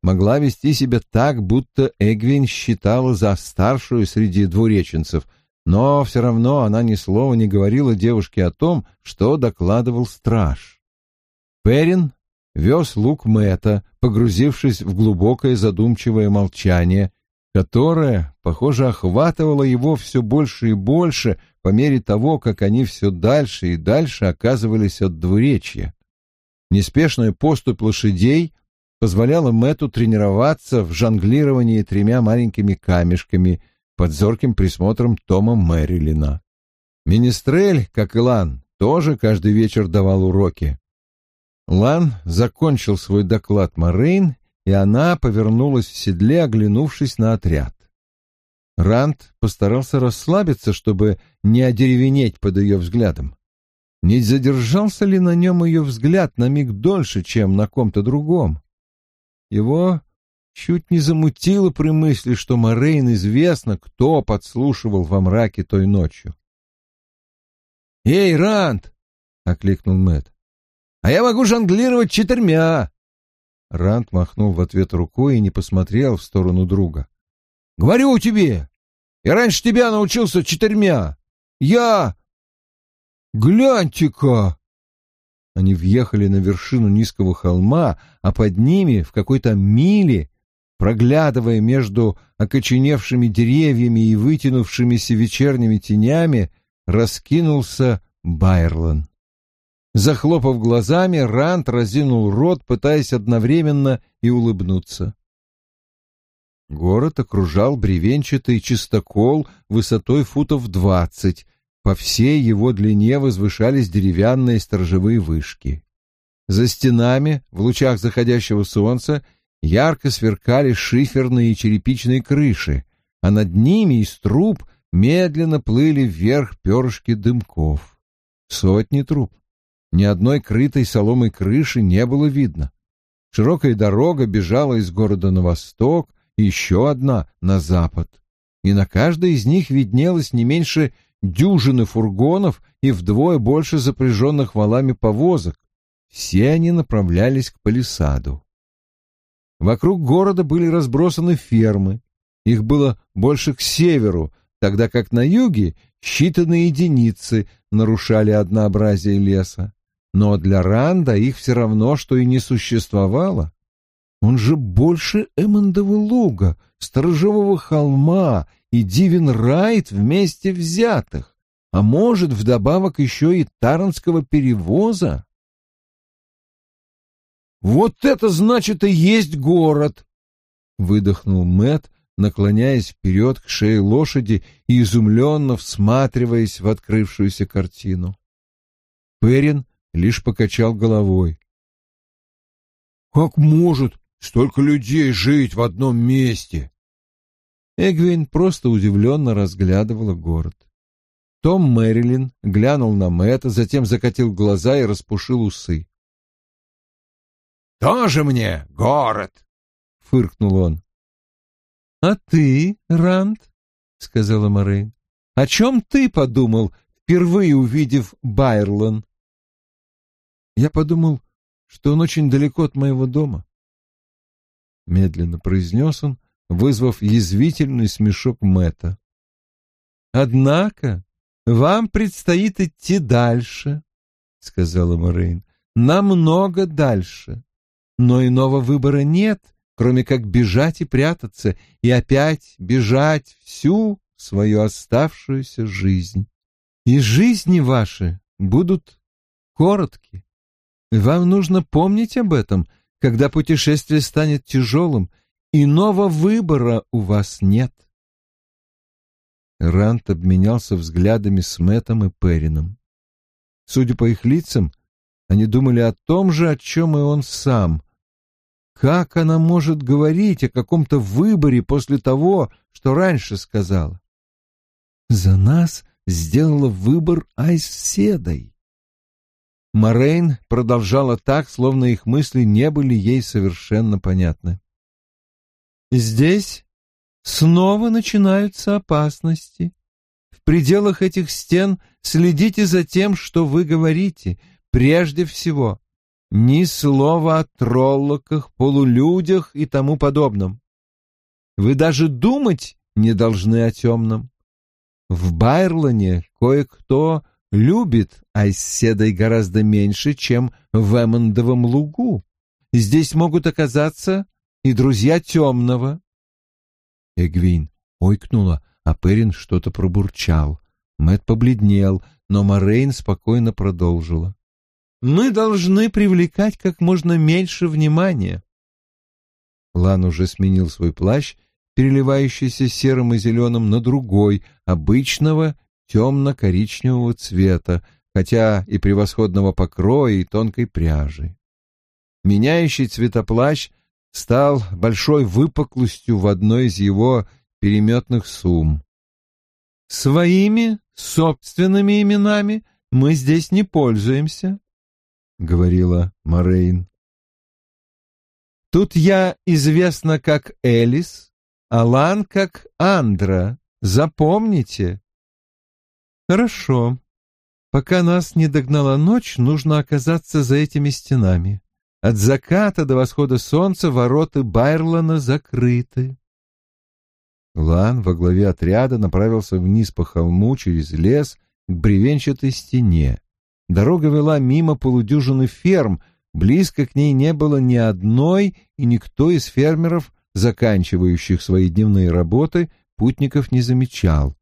могла вести себя так, будто Эгвин считала за старшую среди двуреченцев, но все равно она ни слова не говорила девушке о том, что докладывал страж. Перин вез лук Мэта, погрузившись в глубокое задумчивое молчание, которое, похоже, охватывало его все больше и больше по мере того, как они все дальше и дальше оказывались от двуречья. Неспешная поступь лошадей позволяло Мэту тренироваться в жонглировании тремя маленькими камешками под зорким присмотром Тома Мэрилина. Министрель, как и Лан, тоже каждый вечер давал уроки. Лан закончил свой доклад Морейн, и она повернулась в седле, оглянувшись на отряд. Ранд постарался расслабиться, чтобы не одеревенеть под ее взглядом. Не задержался ли на нем ее взгляд на миг дольше, чем на ком-то другом? Его чуть не замутило при мысли, что Морейн известно, кто подслушивал во мраке той ночью. «Эй, Рант!» — окликнул Мэт. «А я могу жонглировать четырьмя!» Рант махнул в ответ рукой и не посмотрел в сторону друга. «Говорю тебе! Я раньше тебя научился четырьмя! Я...» «Гляньте-ка!» Они въехали на вершину низкого холма, а под ними, в какой-то миле, проглядывая между окоченевшими деревьями и вытянувшимися вечерними тенями, раскинулся Байрлан. Захлопав глазами, Рант разинул рот, пытаясь одновременно и улыбнуться. Город окружал бревенчатый чистокол высотой футов двадцать, по всей его длине возвышались деревянные сторожевые вышки. За стенами, в лучах заходящего солнца, ярко сверкали шиферные и черепичные крыши, а над ними из труб медленно плыли вверх перышки дымков. Сотни труб. Ни одной крытой соломой крыши не было видно. Широкая дорога бежала из города на восток, еще одна — на запад. И на каждой из них виднелось не меньше дюжины фургонов и вдвое больше запряженных валами повозок. Все они направлялись к палисаду. Вокруг города были разбросаны фермы. Их было больше к северу, тогда как на юге считанные единицы нарушали однообразие леса. Но для Ранда их все равно, что и не существовало. Он же больше Эммондова луга, Сторожевого холма и Дивин Райт вместе взятых, а может, вдобавок еще и Таранского перевоза. «Вот это значит и есть город!» — выдохнул Мэт, наклоняясь вперед к шее лошади и изумленно всматриваясь в открывшуюся картину. Перин лишь покачал головой. «Как может столько людей жить в одном месте?» Эгвин просто удивленно разглядывала город. Том Мэрилин глянул на Мэтта, затем закатил глаза и распушил усы. «Тоже мне город!» — фыркнул он. «А ты, Ранд?» — сказала Морейн. «О чем ты подумал, впервые увидев Байрлон?» Я подумал, что он очень далеко от моего дома. Медленно произнес он, вызвав язвительный смешок Мэтта. «Однако вам предстоит идти дальше», — сказала Морейн, — «намного дальше. Но иного выбора нет, кроме как бежать и прятаться, и опять бежать всю свою оставшуюся жизнь. И жизни ваши будут короткие. Вам нужно помнить об этом, когда путешествие станет тяжелым, иного выбора у вас нет. Рант обменялся взглядами с Мэттом и Перином. Судя по их лицам, они думали о том же, о чем и он сам. Как она может говорить о каком-то выборе после того, что раньше сказала? За нас сделала выбор Айс Седой. Морейн продолжала так, словно их мысли не были ей совершенно понятны. «Здесь снова начинаются опасности. В пределах этих стен следите за тем, что вы говорите. Прежде всего, ни слова о троллоках, полулюдях и тому подобном. Вы даже думать не должны о темном. В Байрлоне кое-кто любит Айседой гораздо меньше, чем в Эммондовом лугу. Здесь могут оказаться и друзья темного. Эгвин ойкнула, а Перин что-то пробурчал. Мэт побледнел, но Морейн спокойно продолжила. «Мы должны привлекать как можно меньше внимания». Лан уже сменил свой плащ, переливающийся серым и зеленым, на другой, обычного темно-коричневого цвета, хотя и превосходного покроя и тонкой пряжи. Меняющий цветоплащ стал большой выпуклостью в одной из его переметных сумм. «Своими собственными именами мы здесь не пользуемся», — говорила Морейн. «Тут я известна как Элис, Алан как Андра. Запомните, Хорошо. Пока нас не догнала ночь, нужно оказаться за этими стенами. От заката до восхода солнца ворота Байрлана закрыты. Лан во главе отряда направился вниз по холму через лес к бревенчатой стене. Дорога вела мимо полудюжины ферм, близко к ней не было ни одной, и никто из фермеров, заканчивающих свои дневные работы, путников не замечал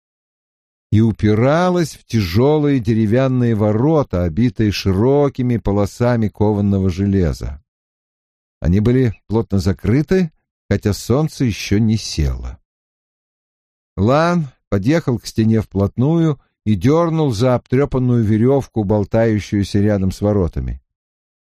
и упиралась в тяжелые деревянные ворота, обитые широкими полосами кованного железа. Они были плотно закрыты, хотя солнце еще не село. Лан подъехал к стене вплотную и дернул за обтрепанную веревку, болтающуюся рядом с воротами.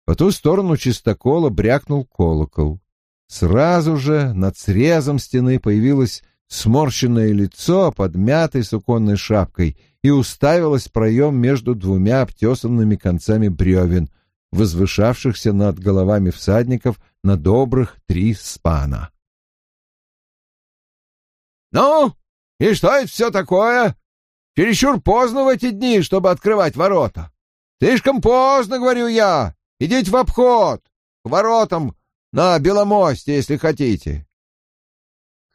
По ту сторону чистокола брякнул колокол. Сразу же над срезом стены появилась сморщенное лицо под мятой суконной шапкой и уставилась в проем между двумя обтесанными концами бревен, возвышавшихся над головами всадников на добрых три спана. «Ну, и что это все такое? Чересчур поздно в эти дни, чтобы открывать ворота. Слишком поздно, говорю я. Идите в обход, к воротам на Беломосте, если хотите.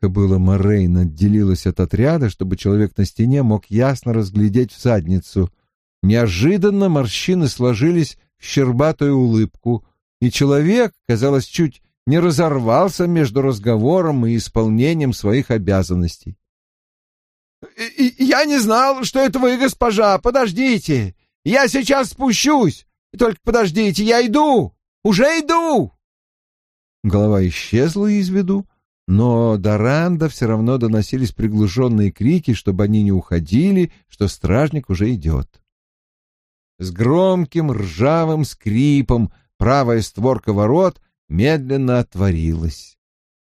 Кобыла Морейн отделилась от отряда, чтобы человек на стене мог ясно разглядеть всадницу. Неожиданно морщины сложились в щербатую улыбку, и человек, казалось, чуть не разорвался между разговором и исполнением своих обязанностей. «Я не знал, что это вы, госпожа. Подождите. Я сейчас спущусь. Только подождите, я иду. Уже иду!» Голова исчезла из виду, но до Ранда все равно доносились приглушенные крики, чтобы они не уходили, что стражник уже идет. С громким ржавым скрипом правая створка ворот медленно отворилась.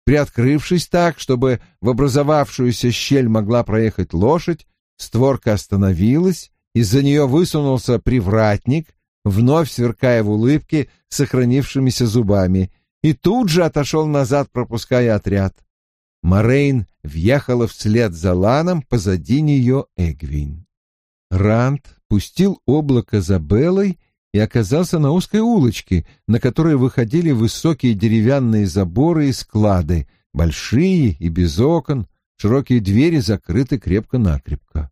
Приоткрывшись так, чтобы в образовавшуюся щель могла проехать лошадь, створка остановилась, из-за нее высунулся привратник, вновь сверкая в улыбке сохранившимися зубами, и тут же отошел назад, пропуская отряд. Морейн въехала вслед за Ланом, позади нее Эгвин. Ранд пустил облако за Белой и оказался на узкой улочке, на которой выходили высокие деревянные заборы и склады, большие и без окон, широкие двери закрыты крепко-накрепко.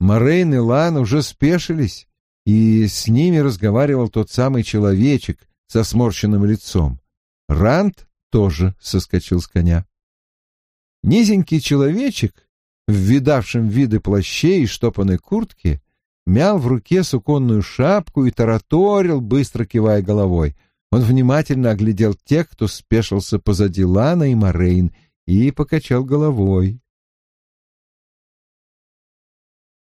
Морейн и Лан уже спешились, и с ними разговаривал тот самый человечек со сморщенным лицом. Ранд тоже соскочил с коня. Низенький человечек в видавшем виды плаще и штопанной куртке мял в руке суконную шапку и тараторил, быстро кивая головой. Он внимательно оглядел тех, кто спешился позади Лана и Морейн, и покачал головой.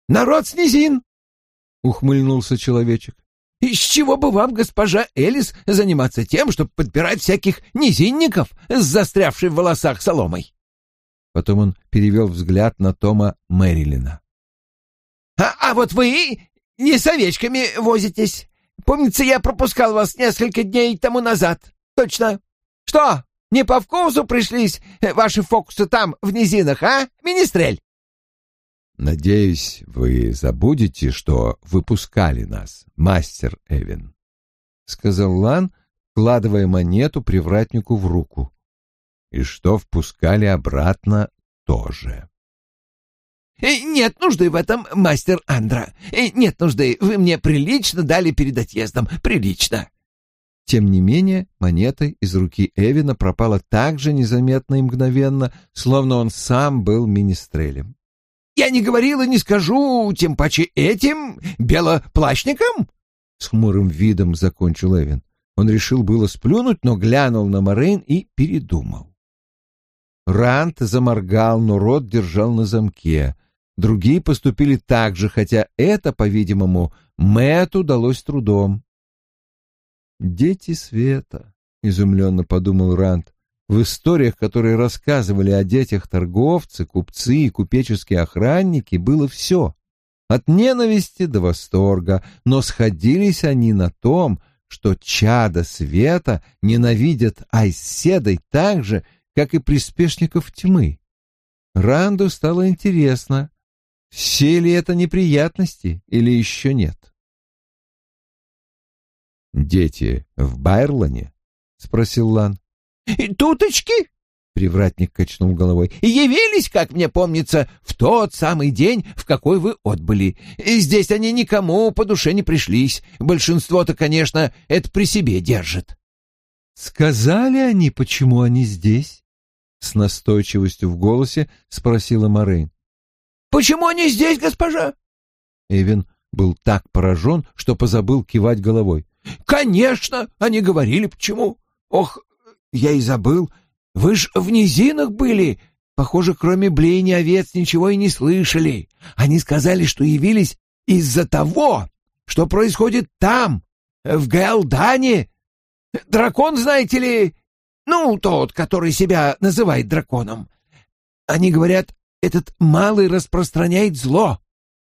«Народ снизин!» — ухмыльнулся человечек. «Из чего бы вам, госпожа Элис, заниматься тем, чтобы подбирать всяких низинников с застрявшей в волосах соломой?» Потом он перевел взгляд на Тома Мэрилина. А, а вот вы не с овечками возитесь. Помнится, я пропускал вас несколько дней тому назад. Точно. Что, не по вкусу пришлись ваши фокусы там, в низинах, а, министрель? Надеюсь, вы забудете, что выпускали нас, мастер Эвен, сказал Лан, вкладывая монету привратнику в руку. И что впускали обратно тоже. Э, «Нет нужды в этом, мастер Андра. Э, нет нужды. Вы мне прилично дали перед отъездом. Прилично». Тем не менее, монета из руки Эвина пропала так же незаметно и мгновенно, словно он сам был министрелем. «Я не говорил и не скажу, тем паче этим белоплащникам?» С хмурым видом закончил Эвин. Он решил было сплюнуть, но глянул на Морейн и передумал. Рант заморгал, но рот держал на замке. Другие поступили так же, хотя это, по-видимому, Мэтту удалось трудом. «Дети света», — изумленно подумал Ранд. В историях, которые рассказывали о детях торговцы, купцы и купеческие охранники, было все. От ненависти до восторга, но сходились они на том, что чада света ненавидят Айседой так же, как и приспешников тьмы. Ранду стало интересно, все ли это неприятности или еще нет? «Дети в Байрлоне?» — спросил Лан. «Туточки?» — привратник качнул головой. «Явились, как мне помнится, в тот самый день, в какой вы отбыли. И здесь они никому по душе не пришлись. Большинство-то, конечно, это при себе держит». «Сказали они, почему они здесь?» — с настойчивостью в голосе спросила Морейн. Почему они здесь, госпожа? Эвин был так поражен, что позабыл кивать головой. Конечно, они говорили, почему. Ох, я и забыл. Вы ж в низинах были. Похоже, кроме блеяния овец ничего и не слышали. Они сказали, что явились из-за того, что происходит там, в Галдане. Дракон, знаете ли, ну, тот, который себя называет драконом. Они говорят, этот малый распространяет зло,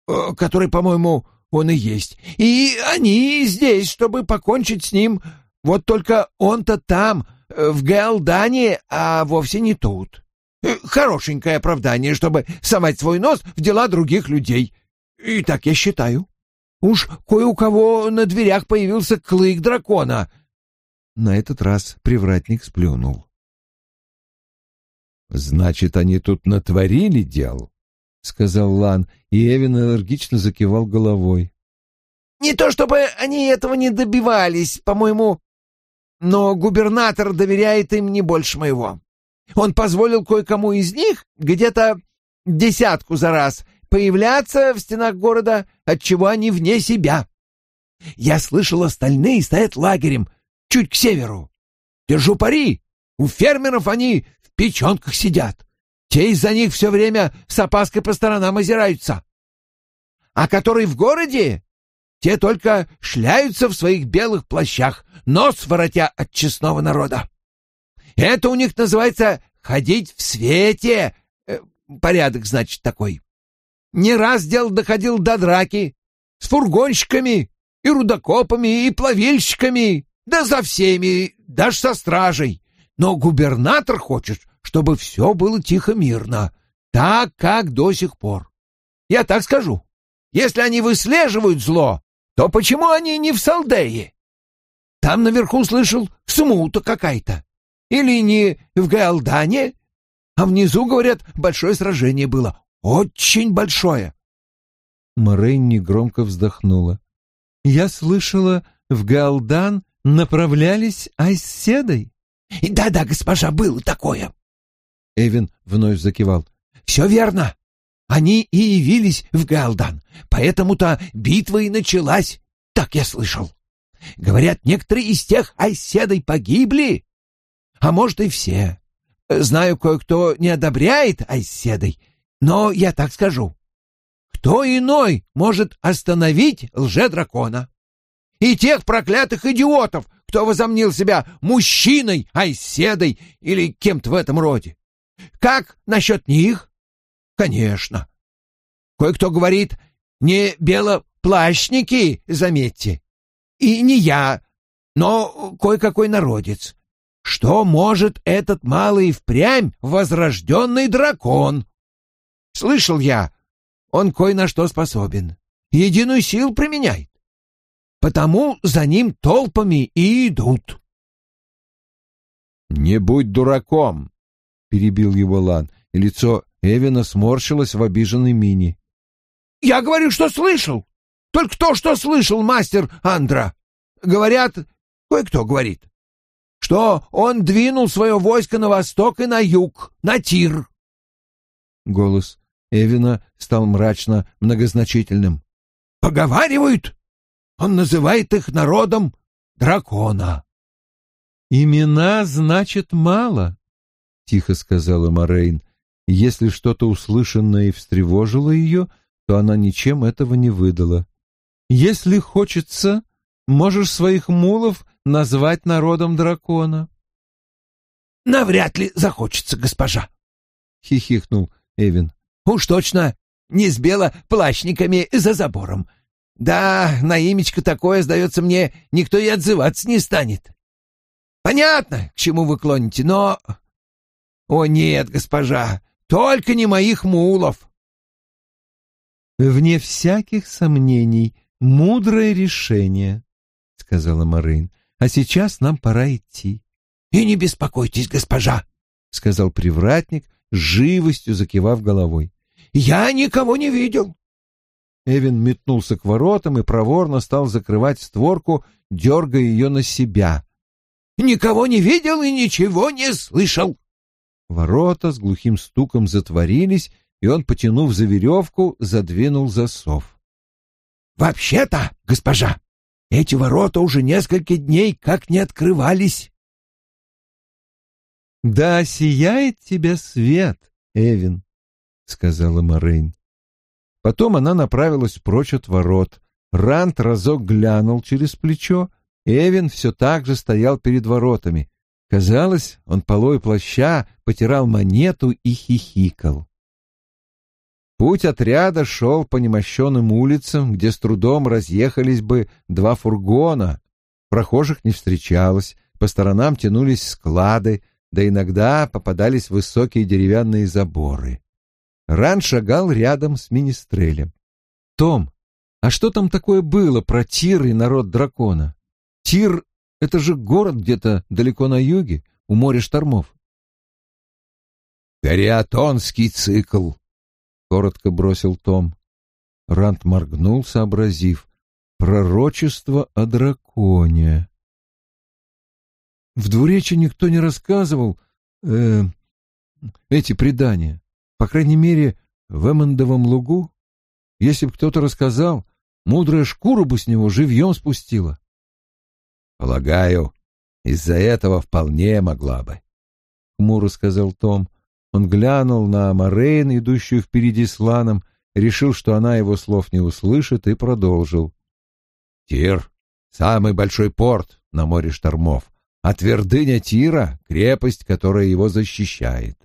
э, который, по-моему, он и есть. И они здесь, чтобы покончить с ним. Вот только он-то там, в Галдане, а вовсе не тут. Э, хорошенькое оправдание, чтобы совать свой нос в дела других людей. И так я считаю. Уж кое у кого на дверях появился клык дракона. На этот раз привратник сплюнул. «Значит, они тут натворили дел?» — сказал Лан, и Эвин энергично закивал головой. «Не то чтобы они этого не добивались, по-моему, но губернатор доверяет им не больше моего. Он позволил кое-кому из них где-то десятку за раз появляться в стенах города, отчего они вне себя. Я слышал, остальные стоят лагерем, чуть к северу. Держу пари, у фермеров они в печенках сидят. Те из-за них все время с опаской по сторонам озираются. А которые в городе, те только шляются в своих белых плащах, нос воротя от честного народа. Это у них называется ходить в свете. Э, порядок, значит, такой. Не раз дело доходил до драки с фургонщиками и рудокопами и плавильщиками, да за всеми, даже со стражей. Но губернатор хочет, чтобы все было тихо-мирно, так, как до сих пор. Я так скажу. Если они выслеживают зло, то почему они не в Салдее? Там наверху слышал смута какая-то. Или не в Галдане? А внизу, говорят, большое сражение было. Очень большое. Морейн негромко вздохнула. Я слышала, в Галдан направлялись айседой. Да-да, госпожа, было такое. Эвин вновь закивал. Все верно. Они и явились в Галдан, поэтому-то битва и началась, так я слышал. Говорят, некоторые из тех айседой погибли, а может и все. Знаю, кое-кто не одобряет Айседой, но я так скажу. Кто иной может остановить лже-дракона? И тех проклятых идиотов, кто возомнил себя мужчиной, Айседой или кем-то в этом роде. Как насчет них? Конечно. Кое-кто говорит, не белоплащники, заметьте, и не я, но кое-какой народец. Что может этот малый впрямь возрожденный дракон? Слышал я, он кое на что способен. Единую силу применяет. Потому за ним толпами и идут. «Не будь дураком!» — перебил его Лан, и лицо Эвина сморщилось в обиженной мини. «Я говорю, что слышал. Только то, что слышал мастер Андра. Говорят, кое-кто говорит, что он двинул свое войско на восток и на юг, на Тир. Голос Эвина стал мрачно многозначительным. Поговаривают, он называет их народом дракона. Имена значит мало, тихо сказала Морейн. Если что-то услышанное и встревожило ее, то она ничем этого не выдала. Если хочется, можешь своих мулов назвать народом дракона. — Навряд ли захочется, госпожа, — хихикнул Эвин. — Уж точно не с белоплащниками за забором. Да, на имечко такое, сдается мне, никто и отзываться не станет. Понятно, к чему вы клоните, но... О нет, госпожа, только не моих мулов. Вне всяких сомнений, мудрое решение, — сказала Марин а сейчас нам пора идти. — И не беспокойтесь, госпожа, — сказал привратник, живостью закивав головой. — Я никого не видел. Эвин метнулся к воротам и проворно стал закрывать створку, дергая ее на себя. — Никого не видел и ничего не слышал. Ворота с глухим стуком затворились, и он, потянув за веревку, задвинул засов. — Вообще-то, госпожа, эти ворота уже несколько дней как не открывались. «Да сияет тебя свет, Эвин», — сказала Морейн. Потом она направилась прочь от ворот. Рант разок глянул через плечо. Эвин все так же стоял перед воротами. Казалось, он полой плаща потирал монету и хихикал. Путь отряда шел по немощенным улицам, где с трудом разъехались бы два фургона. Прохожих не встречалось, по сторонам тянулись склады, да иногда попадались высокие деревянные заборы. Ран шагал рядом с министрелем. «Том, а что там такое было про Тир и народ дракона? Тир — это же город где-то далеко на юге, у моря штормов». «Кариатонский цикл», — коротко бросил Том. Рант моргнул, сообразив. «Пророчество о драконе». В двуречи никто не рассказывал э, эти предания. По крайней мере, в Эммондовом лугу. Если бы кто-то рассказал, мудрая шкуру бы с него живьем спустила. Полагаю, из-за этого вполне могла бы. Хмуро сказал Том. Он глянул на Морейн, идущую впереди с Ланом, решил, что она его слов не услышит, и продолжил. Тир — самый большой порт на море штормов, а твердыня Тира — крепость, которая его защищает.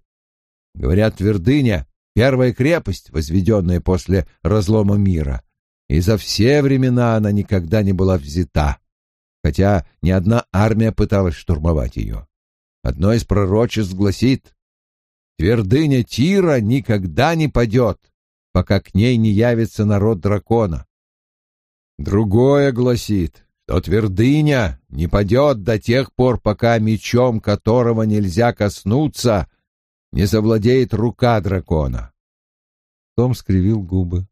Говорят, твердыня — первая крепость, возведенная после разлома мира, и за все времена она никогда не была взята, хотя ни одна армия пыталась штурмовать ее. Одно из пророчеств гласит Твердыня Тира никогда не падет, пока к ней не явится народ дракона. Другое гласит, что твердыня не падет до тех пор, пока мечом, которого нельзя коснуться, не завладеет рука дракона. Том скривил губы.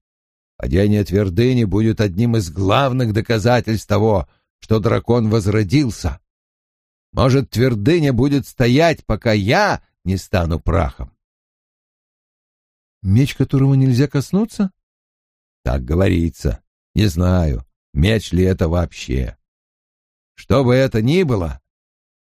Падение твердыни будет одним из главных доказательств того, что дракон возродился. Может, твердыня будет стоять, пока я не стану прахом. Меч, которого нельзя коснуться? Так говорится. Не знаю, меч ли это вообще. Что бы это ни было,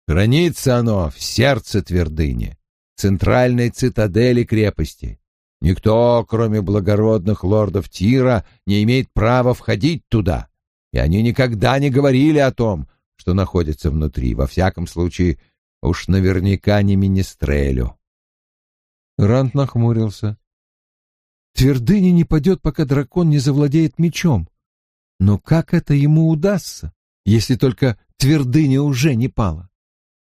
хранится оно в сердце твердыни, центральной цитадели крепости. Никто, кроме благородных лордов Тира, не имеет права входить туда, и они никогда не говорили о том, что находится внутри, во всяком случае, Уж наверняка не министрелю. Рант нахмурился. Твердыня не падет, пока дракон не завладеет мечом. Но как это ему удастся, если только твердыня уже не пала?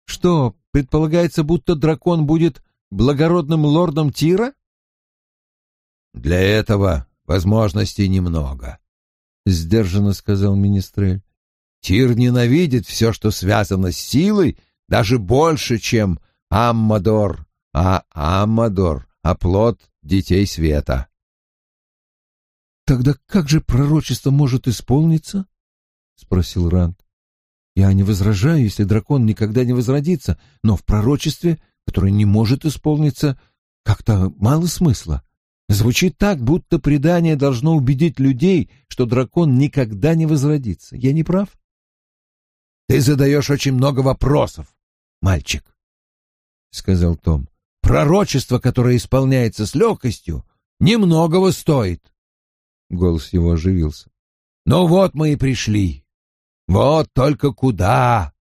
Что, предполагается, будто дракон будет благородным лордом Тира? Для этого возможностей немного, — сдержанно сказал Министрель. Тир ненавидит все, что связано с силой даже больше, чем Аммадор, а Аммадор — оплот детей света. «Тогда как же пророчество может исполниться?» — спросил Ранд. «Я не возражаю, если дракон никогда не возродится, но в пророчестве, которое не может исполниться, как-то мало смысла. Звучит так, будто предание должно убедить людей, что дракон никогда не возродится. Я не прав?» «Ты задаешь очень много вопросов, мальчик, — сказал Том. — Пророчество, которое исполняется с легкостью, немногого стоит. Голос его оживился. — Ну вот мы и пришли. Вот только куда?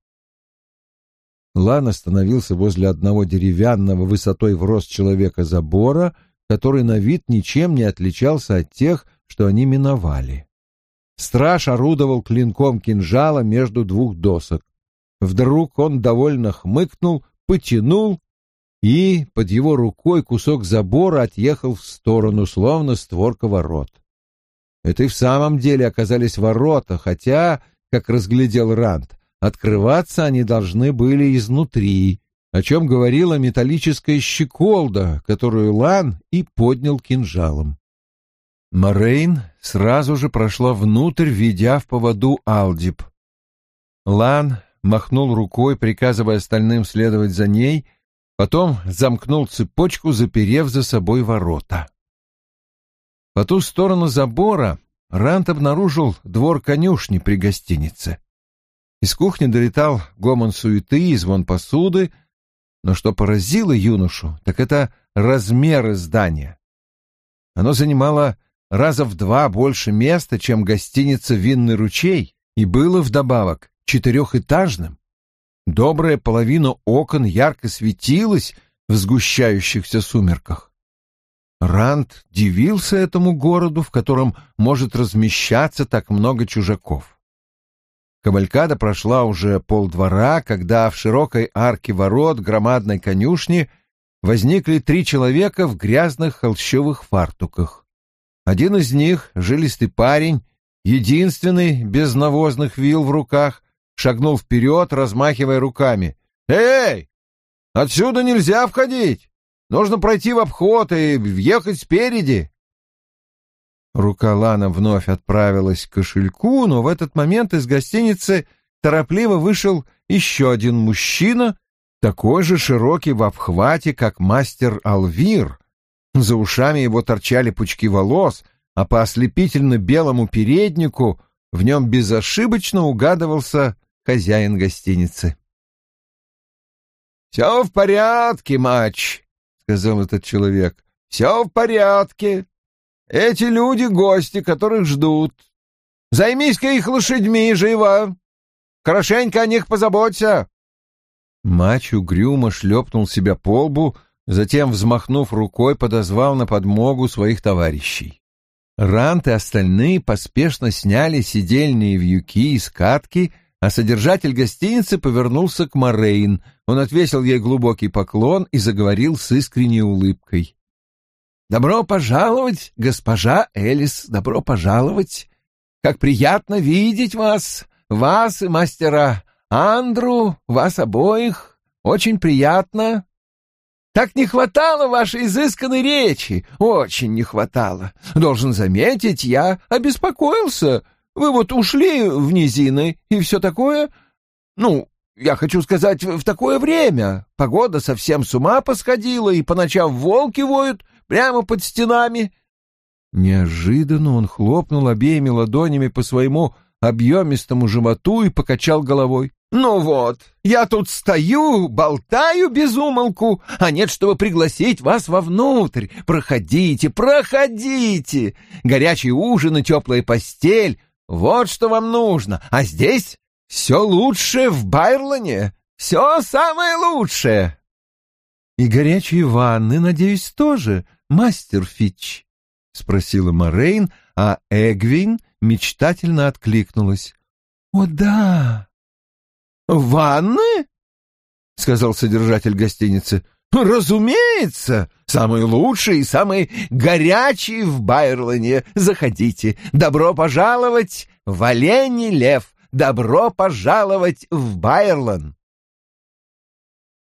Лан остановился возле одного деревянного высотой в рост человека забора, который на вид ничем не отличался от тех, что они миновали. Страж орудовал клинком кинжала между двух досок. Вдруг он довольно хмыкнул, потянул, и под его рукой кусок забора отъехал в сторону, словно створка ворот. Это и в самом деле оказались ворота, хотя, как разглядел Рант, открываться они должны были изнутри, о чем говорила металлическая щеколда, которую Лан и поднял кинжалом. Морейн сразу же прошла внутрь, ведя в поводу Алдип. Лан махнул рукой, приказывая остальным следовать за ней, потом замкнул цепочку, заперев за собой ворота. По ту сторону забора Рант обнаружил двор конюшни при гостинице. Из кухни долетал гомон суеты и звон посуды, но что поразило юношу, так это размеры здания. Оно занимало раза в два больше места, чем гостиница «Винный ручей», и было вдобавок четырехэтажным. Добрая половина окон ярко светилась в сгущающихся сумерках. Ранд дивился этому городу, в котором может размещаться так много чужаков. Кавалькада прошла уже полдвора, когда в широкой арке ворот громадной конюшни возникли три человека в грязных холщовых фартуках. Один из них, жилистый парень, единственный, без навозных вил в руках, шагнул вперед, размахивая руками. «Эй! Отсюда нельзя входить! Нужно пройти в обход и въехать спереди!» Рука Лана вновь отправилась к кошельку, но в этот момент из гостиницы торопливо вышел еще один мужчина, такой же широкий в обхвате, как мастер Алвир. За ушами его торчали пучки волос, а по ослепительно белому переднику в нем безошибочно угадывался хозяин гостиницы. «Все в порядке, матч», — сказал этот человек. «Все в порядке. Эти люди — гости, которых ждут. Займись-ка их лошадьми, живо. Хорошенько о них позаботься». Мач угрюмо шлепнул себя по лбу, затем, взмахнув рукой, подозвал на подмогу своих товарищей. Рант и остальные поспешно сняли сидельные вьюки и скатки, а содержатель гостиницы повернулся к Морейн. Он отвесил ей глубокий поклон и заговорил с искренней улыбкой. «Добро пожаловать, госпожа Элис, добро пожаловать! Как приятно видеть вас, вас и мастера Андру, вас обоих. Очень приятно. Так не хватало вашей изысканной речи, очень не хватало. Должен заметить, я обеспокоился» Вы вот ушли в низины и все такое. Ну, я хочу сказать, в такое время. Погода совсем с ума посходила, и по ночам волки воют прямо под стенами. Неожиданно он хлопнул обеими ладонями по своему объемистому животу и покачал головой. «Ну вот, я тут стою, болтаю без умолку, а нет, чтобы пригласить вас вовнутрь. Проходите, проходите! Горячий ужин и теплая постель вот что вам нужно. А здесь все лучшее в Байрлоне. Все самое лучшее. И горячие ванны, надеюсь, тоже, мастер Фич? Спросила Морейн, а Эгвин мечтательно откликнулась. О, да. Ванны? Сказал содержатель гостиницы. «Разумеется! Самые лучшие и самые горячие в Байрлоне. Заходите. Добро пожаловать в Оленей Лев. Добро пожаловать в Байрлон!»